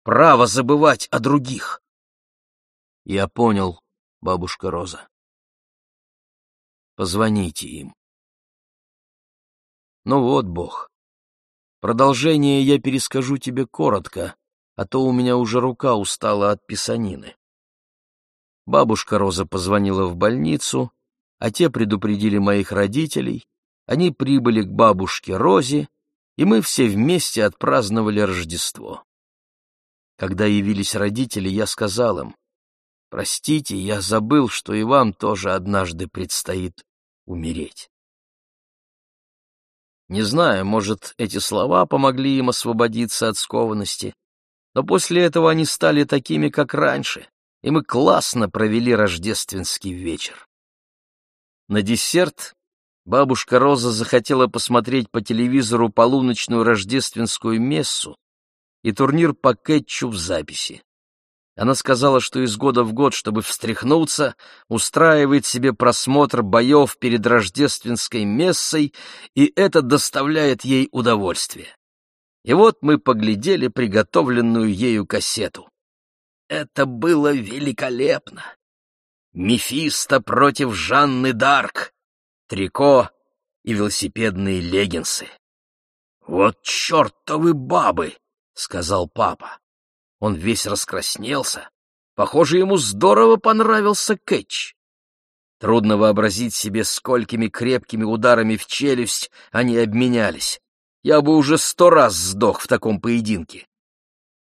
Право забывать о других? Я понял, бабушка Роза. Позвоните им. Ну вот, Бог. Продолжение я перескажу тебе коротко, а то у меня уже рука устала от писанины. Бабушка Роза позвонила в больницу, а те предупредили моих родителей, они прибыли к бабушке Розе, и мы все вместе отпраздновали Рождество. Когда явились родители, я сказал им, «Простите, я забыл, что и вам тоже однажды предстоит умереть». Не знаю, может, эти слова помогли им освободиться от скованности, но после этого они стали такими, как раньше, и мы классно провели рождественский вечер. На десерт Бабушка Роза захотела посмотреть по телевизору полуночную рождественскую мессу и турнир по кетчу в записи. Она сказала, что из года в год, чтобы встряхнуться, устраивает себе просмотр боев перед рождественской мессой, и это доставляет ей удовольствие. И вот мы поглядели приготовленную ею кассету. Это было великолепно. Мефисто против Жанны Дарк, трико и велосипедные леггинсы. «Вот чертовы бабы!» — сказал папа. Он весь раскраснелся. Похоже, ему здорово понравился Кэтч. Трудно вообразить себе, сколькими крепкими ударами в челюсть они обменялись. Я бы уже сто раз сдох в таком поединке.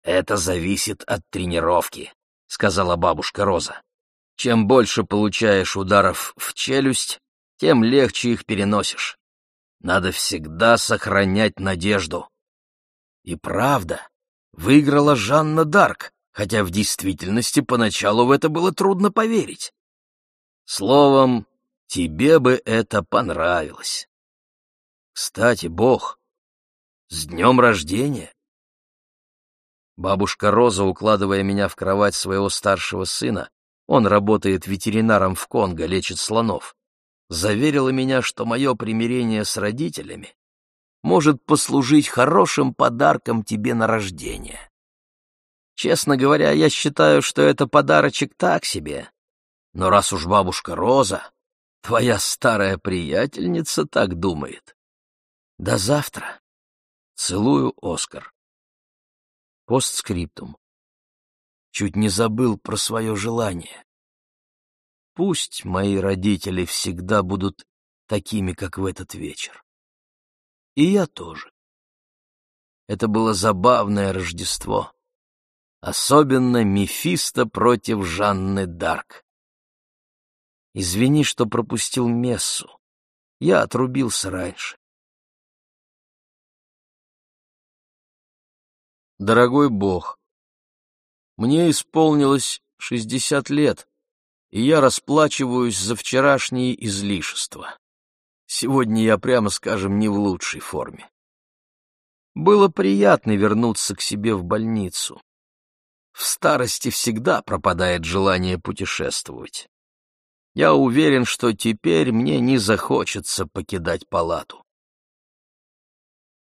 «Это зависит от тренировки», — сказала бабушка Роза. «Чем больше получаешь ударов в челюсть, тем легче их переносишь. Надо всегда сохранять надежду. И правда, выиграла Жанна Дарк, хотя в действительности поначалу в это было трудно поверить. Словом, тебе бы это понравилось. Кстати, Бог, с днем рождения! Бабушка Роза, укладывая меня в кровать своего старшего сына, он работает ветеринаром в Конго, лечит слонов, заверила меня, что мое примирение с родителями может послужить хорошим подарком тебе на рождение. Честно говоря, я считаю, что это подарочек так себе. Но раз уж бабушка Роза, твоя старая приятельница так думает. До завтра. Целую, Оскар. Постскриптум. Чуть не забыл про свое желание. Пусть мои родители всегда будут такими, как в этот вечер. И я тоже. Это было забавное Рождество. Особенно Мефисто против Жанны Дарк. Извини, что пропустил мессу. Я отрубился раньше. Дорогой Бог, мне исполнилось шестьдесят лет, и я расплачиваюсь за вчерашние излишества. Сегодня я, прямо скажем, не в лучшей форме. Было приятно вернуться к себе в больницу. В старости всегда пропадает желание путешествовать. Я уверен, что теперь мне не захочется покидать палату.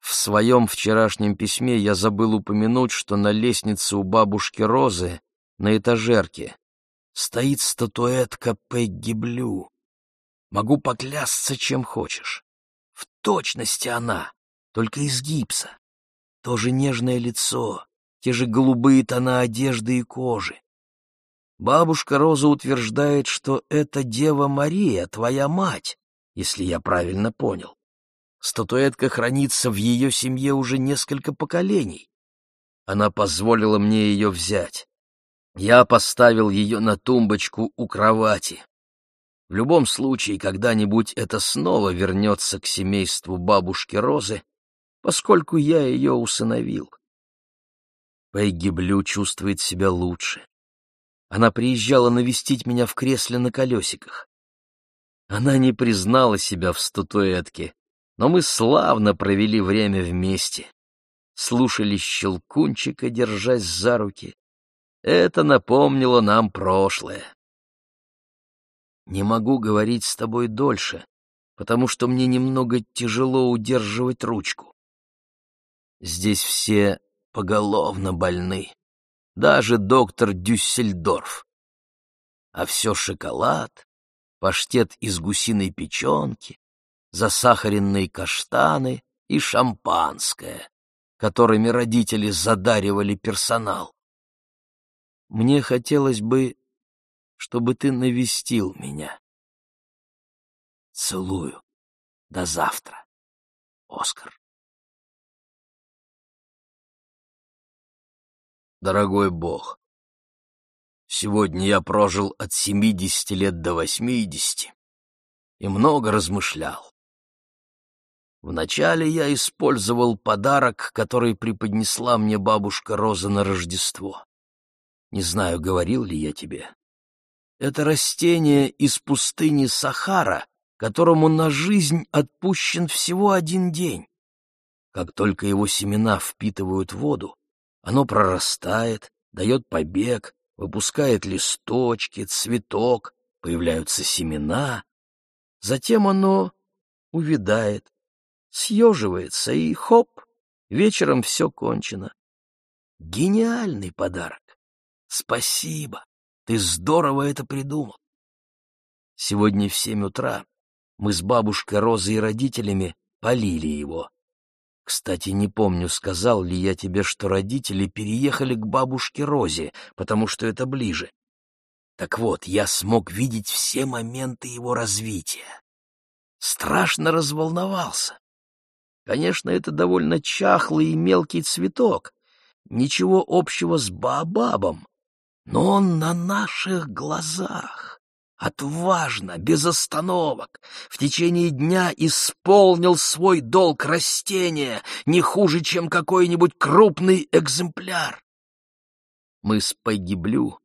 В своем вчерашнем письме я забыл упомянуть, что на лестнице у бабушки Розы на этажерке стоит статуэтка Пегги Блю. Могу поклясться, чем хочешь. В точности она, только из гипса. Тоже нежное лицо, те же голубые тона одежды и кожи. Бабушка Роза утверждает, что это Дева Мария, твоя мать, если я правильно понял. Статуэтка хранится в ее семье уже несколько поколений. Она позволила мне ее взять. Я поставил ее на тумбочку у кровати. В любом случае, когда-нибудь это снова вернется к семейству бабушки Розы, поскольку я ее усыновил. Пегги Блю чувствует себя лучше. Она приезжала навестить меня в кресле на колесиках. Она не признала себя в статуэтке, но мы славно провели время вместе. Слушали щелкунчика, держась за руки. Это напомнило нам прошлое. Не могу говорить с тобой дольше, потому что мне немного тяжело удерживать ручку. Здесь все поголовно больны даже доктор Дюссельдорф. А все шоколад, паштет из гусиной печенки, засахаренные каштаны и шампанское, которыми родители задаривали персонал. Мне хотелось бы, чтобы ты навестил меня. Целую. До завтра, Оскар. дорогой Бог. Сегодня я прожил от семидесяти лет до восьмидесяти и много размышлял. Вначале я использовал подарок, который преподнесла мне бабушка Роза на Рождество. Не знаю, говорил ли я тебе. Это растение из пустыни Сахара, которому на жизнь отпущен всего один день. Как только его семена впитывают воду, оно прорастает, дает побег, выпускает листочки, цветок, появляются семена. Затем оно увядает, съеживается, и хоп, вечером все кончено. Гениальный подарок. Спасибо, ты здорово это придумал. Сегодня в семь утра мы с бабушкой Розой и родителями полили его. Кстати, не помню, сказал ли я тебе, что родители переехали к бабушке Розе, потому что это ближе. Так вот, я смог видеть все моменты его развития. Страшно разволновался. Конечно, это довольно чахлый и мелкий цветок, ничего общего с баобабом, но он на наших глазах отважно, без остановок, в течение дня исполнил свой долг растения не хуже, чем какой-нибудь крупный экземпляр. Мы с Пегги Блю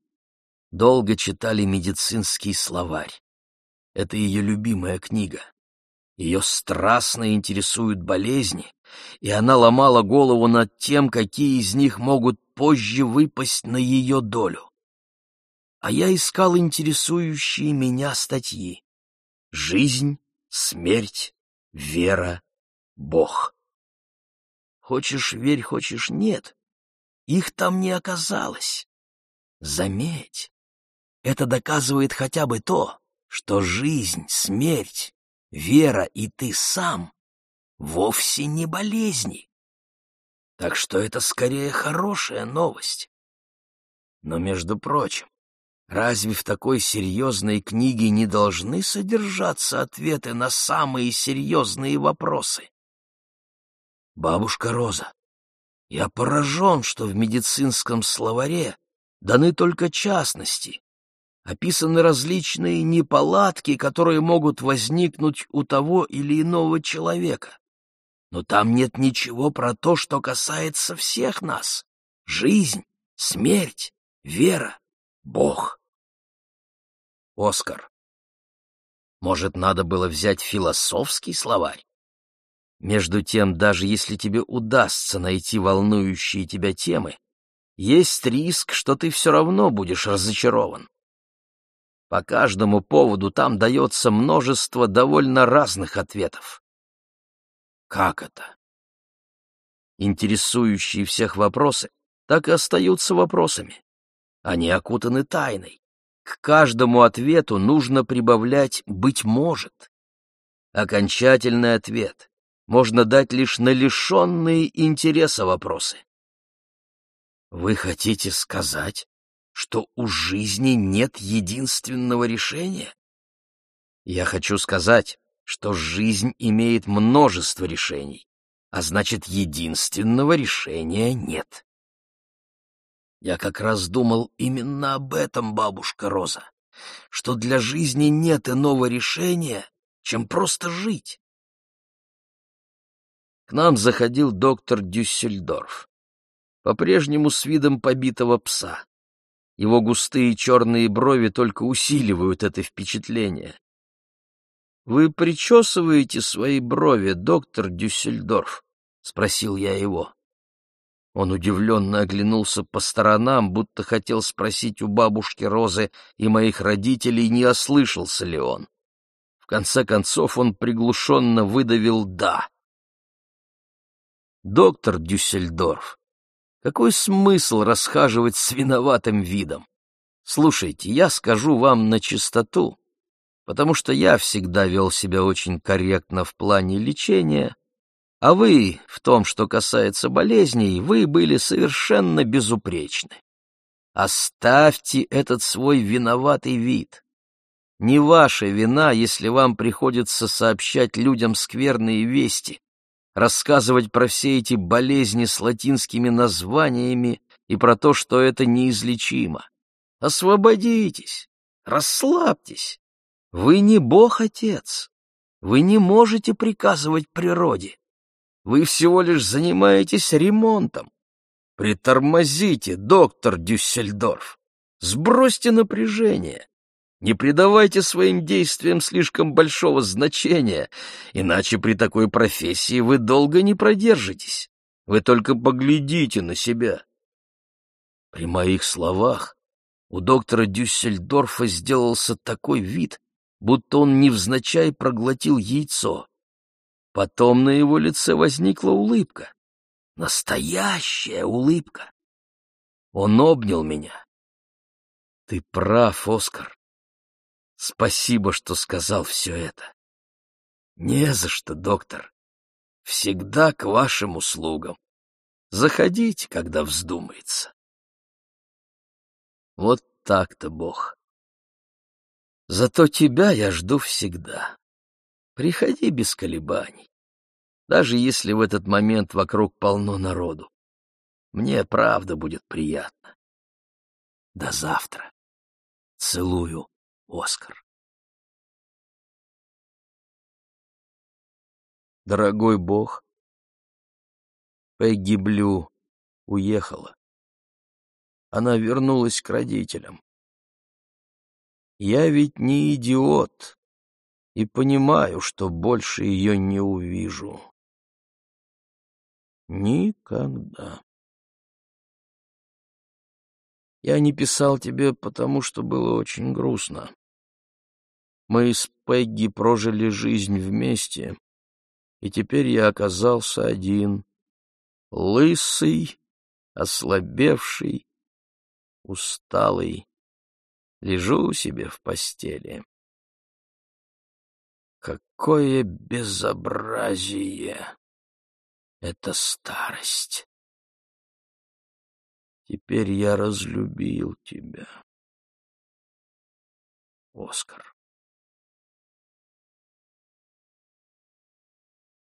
долго читали медицинский словарь. Это ее любимая книга. Ее страстно интересуют болезни, и она ломала голову над тем, какие из них могут позже выпасть на ее долю а я искал интересующие меня статьи. Жизнь, смерть, вера, Бог. Хочешь верь, хочешь нет, их там не оказалось. Заметь, это доказывает хотя бы то, что жизнь, смерть, вера и ты сам вовсе не болезни. Так что это скорее хорошая новость. Но, между прочим, Разве в такой серьезной книге не должны содержаться ответы на самые серьезные вопросы? Бабушка Роза, я поражен, что в медицинском словаре даны только частности, описаны различные неполадки, которые могут возникнуть у того или иного человека. Но там нет ничего про то, что касается всех нас. жизнь, смерть, вера, Бог. Оскар, может, надо было взять философский словарь? Между тем, даже если тебе удастся найти волнующие тебя темы, есть риск, что ты все равно будешь разочарован. По каждому поводу там дается множество довольно разных ответов. Как это? Интересующие всех вопросы так и остаются вопросами. Они окутаны тайной. К каждому ответу нужно прибавлять «быть может». Окончательный ответ можно дать лишь на лишенные интереса вопросы. Вы хотите сказать, что у жизни нет единственного решения? Я хочу сказать, что жизнь имеет множество решений, а значит, единственного решения нет. Я как раз думал именно об этом, бабушка Роза, что для жизни нет иного решения, чем просто жить. К нам заходил доктор Дюссельдорф, по-прежнему с видом побитого пса. Его густые черные брови только усиливают это впечатление. «Вы причесываете свои брови, доктор Дюссельдорф?» — спросил я его. Он удивленно оглянулся по сторонам, будто хотел спросить у бабушки Розы и моих родителей, не ослышался ли он. В конце концов он приглушенно выдавил «да». «Доктор Дюссельдорф, какой смысл расхаживать с виноватым видом? Слушайте, я скажу вам на чистоту, потому что я всегда вел себя очень корректно в плане лечения, а вы, в том, что касается болезней, вы были совершенно безупречны. Оставьте этот свой виноватый вид. Не ваша вина, если вам приходится сообщать людям скверные вести, рассказывать про все эти болезни с латинскими названиями и про то, что это неизлечимо. Освободитесь, расслабьтесь. Вы не Бог-Отец. Вы не можете приказывать природе. Вы всего лишь занимаетесь ремонтом. Притормозите, доктор Дюссельдорф. Сбросьте напряжение. Не придавайте своим действиям слишком большого значения, иначе при такой профессии вы долго не продержитесь. Вы только поглядите на себя. При моих словах у доктора Дюссельдорфа сделался такой вид, будто он невзначай проглотил яйцо. Потом на его лице возникла улыбка. Настоящая улыбка. Он обнял меня. Ты прав, Оскар. Спасибо, что сказал все это. Не за что, доктор. Всегда к вашим услугам. Заходите, когда вздумается. Вот так-то, Бог. Зато тебя я жду всегда. Приходи без колебаний, даже если в этот момент вокруг полно народу. Мне правда будет приятно. До завтра. Целую. Оскар. Дорогой Бог, Пегги Блю уехала. Она вернулась к родителям. Я ведь не идиот и понимаю, что больше ее не увижу. Никогда. Я не писал тебе, потому что было очень грустно. Мы с Пегги прожили жизнь вместе, и теперь я оказался один, лысый, ослабевший, усталый, лежу себе в постели. Какое безобразие! Это старость. Теперь я разлюбил тебя. Оскар.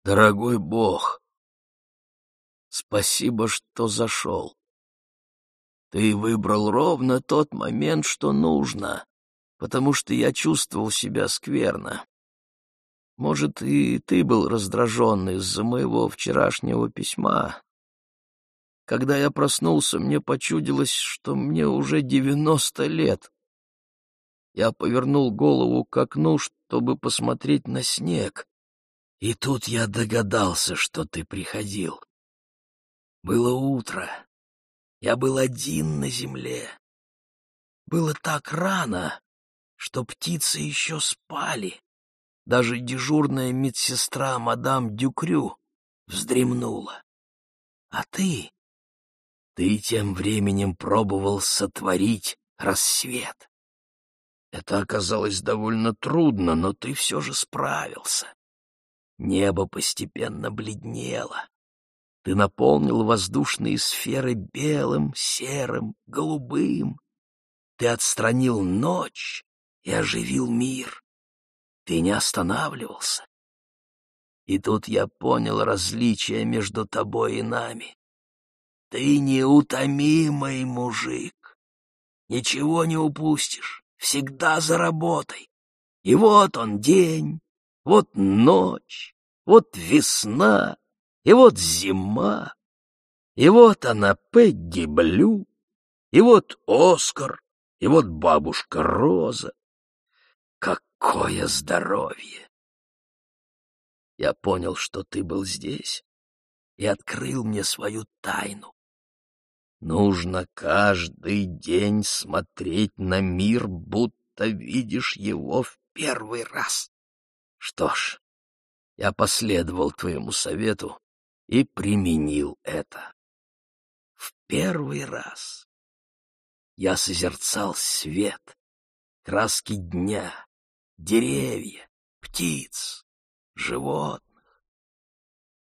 Дорогой Бог, спасибо, что зашел. Ты выбрал ровно тот момент, что нужно, потому что я чувствовал себя скверно. Может, и ты был раздражен из-за моего вчерашнего письма, Когда я проснулся, мне почудилось, что мне уже девяносто лет. Я повернул голову к окну, чтобы посмотреть на снег. И тут я догадался, что ты приходил. Было утро. Я был один на земле. Было так рано, что птицы еще спали. Даже дежурная медсестра мадам Дюкрю вздремнула. А ты ты тем временем пробовал сотворить рассвет. Это оказалось довольно трудно, но ты все же справился. Небо постепенно бледнело. Ты наполнил воздушные сферы белым, серым, голубым. Ты отстранил ночь и оживил мир. Ты не останавливался. И тут я понял различие между тобой и нами. Ты неутомимый мужик. Ничего не упустишь, всегда за работой. И вот он день, вот ночь, вот весна, и вот зима, и вот она Пегги Блю, и вот Оскар, и вот бабушка Роза. Какое здоровье! Я понял, что ты был здесь, и открыл мне свою тайну. Нужно каждый день смотреть на мир, будто видишь его в первый раз. Что ж, я последовал твоему совету и применил это. В первый раз я созерцал свет, краски дня, деревья, птиц, животных.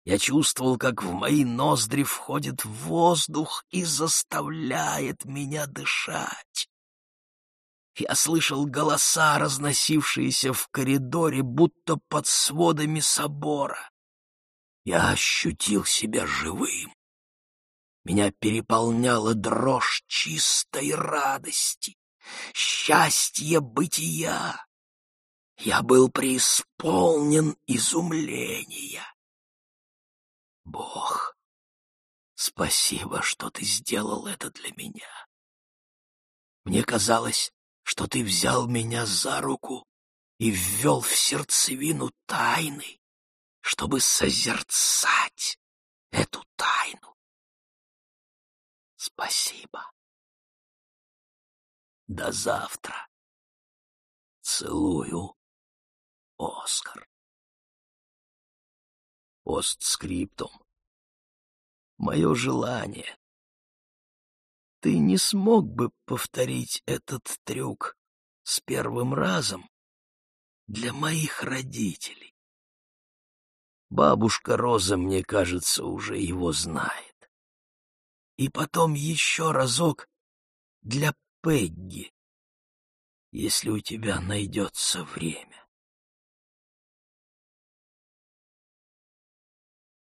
Я чувствовал, как в мои ноздри входит воздух и заставляет меня дышать. Я слышал голоса, разносившиеся в коридоре, будто под сводами собора. Я ощутил себя живым. Меня переполняла дрожь чистой радости, счастье бытия. Я был преисполнен изумления. Бог, спасибо, что ты сделал это для меня. Мне казалось, что ты взял меня за руку и ввел в сердцевину тайны, чтобы созерцать эту тайну. Спасибо. До завтра. Целую, Оскар. Постскриптум. Мое желание. Ты не смог бы повторить этот трюк с первым разом для моих родителей. Бабушка Роза, мне кажется, уже его знает. И потом еще разок для Пегги, если у тебя найдется время.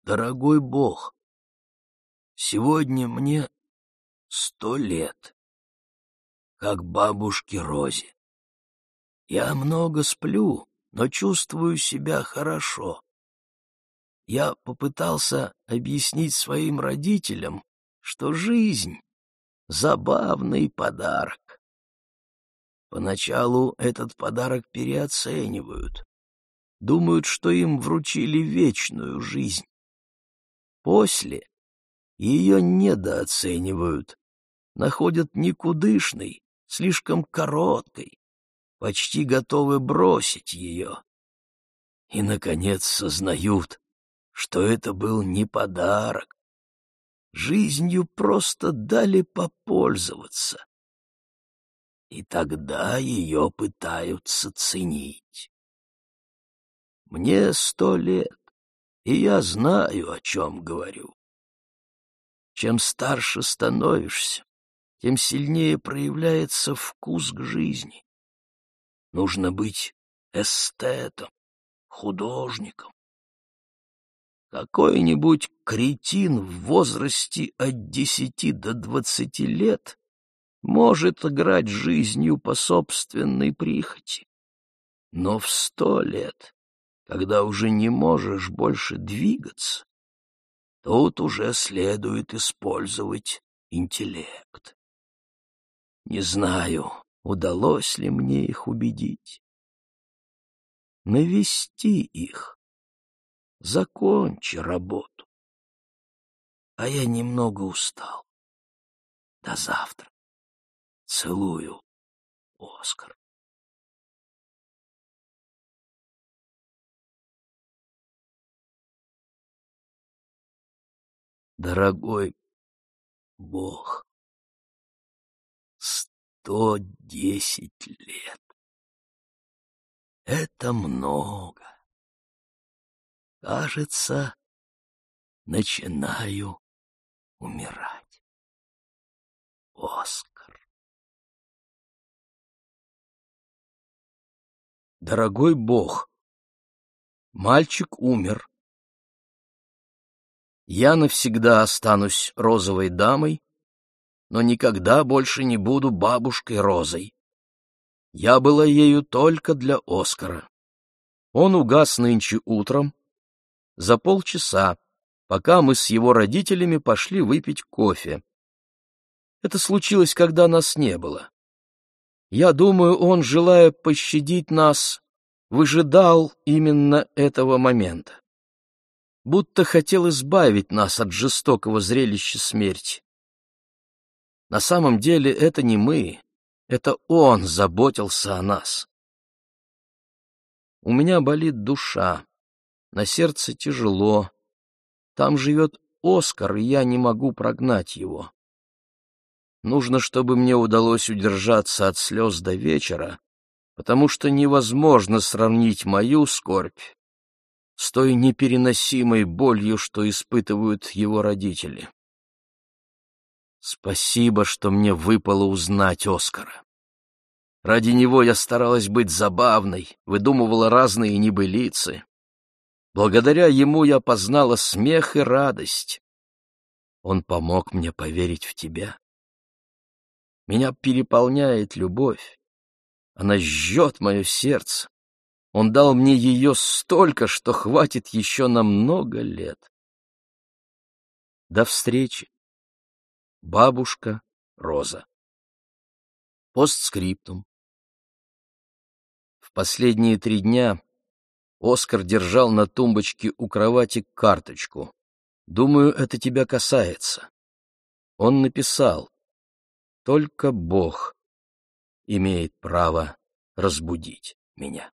Дорогой Бог, сегодня мне сто лет, как бабушке Розе. Я много сплю, но чувствую себя хорошо. Я попытался объяснить своим родителям, что жизнь — забавный подарок. Поначалу этот подарок переоценивают, думают, что им вручили вечную жизнь. После ее недооценивают, находят никудышной, слишком короткой, почти готовы бросить ее. И, наконец, сознают, что это был не подарок. Жизнью просто дали попользоваться. И тогда ее пытаются ценить. Мне сто лет и я знаю, о чем говорю. Чем старше становишься, тем сильнее проявляется вкус к жизни. Нужно быть эстетом, художником. Какой-нибудь кретин в возрасте от десяти до двадцати лет может играть жизнью по собственной прихоти. Но в сто лет когда уже не можешь больше двигаться, Тут уже следует использовать интеллект. Не знаю, удалось ли мне их убедить. Навести их. Закончи работу. А я немного устал. До завтра. Целую, Оскар. Дорогой Бог, сто десять лет. Это много. Кажется, начинаю умирать. Оскар. Дорогой Бог, мальчик умер. Я навсегда останусь розовой дамой, но никогда больше не буду бабушкой Розой. Я была ею только для Оскара. Он угас нынче утром, за полчаса, пока мы с его родителями пошли выпить кофе. Это случилось, когда нас не было. Я думаю, он, желая пощадить нас, выжидал именно этого момента будто хотел избавить нас от жестокого зрелища смерти. На самом деле это не мы, это он заботился о нас. У меня болит душа, на сердце тяжело. Там живет Оскар, и я не могу прогнать его. Нужно, чтобы мне удалось удержаться от слез до вечера, потому что невозможно сравнить мою скорбь с той непереносимой болью, что испытывают его родители. Спасибо, что мне выпало узнать Оскара. Ради него я старалась быть забавной, выдумывала разные небылицы. Благодаря ему я познала смех и радость. Он помог мне поверить в тебя. Меня переполняет любовь. Она жжет мое сердце. Он дал мне ее столько, что хватит еще на много лет. До встречи. Бабушка Роза. Постскриптум. В последние три дня Оскар держал на тумбочке у кровати карточку. Думаю, это тебя касается. Он написал, только Бог имеет право разбудить меня.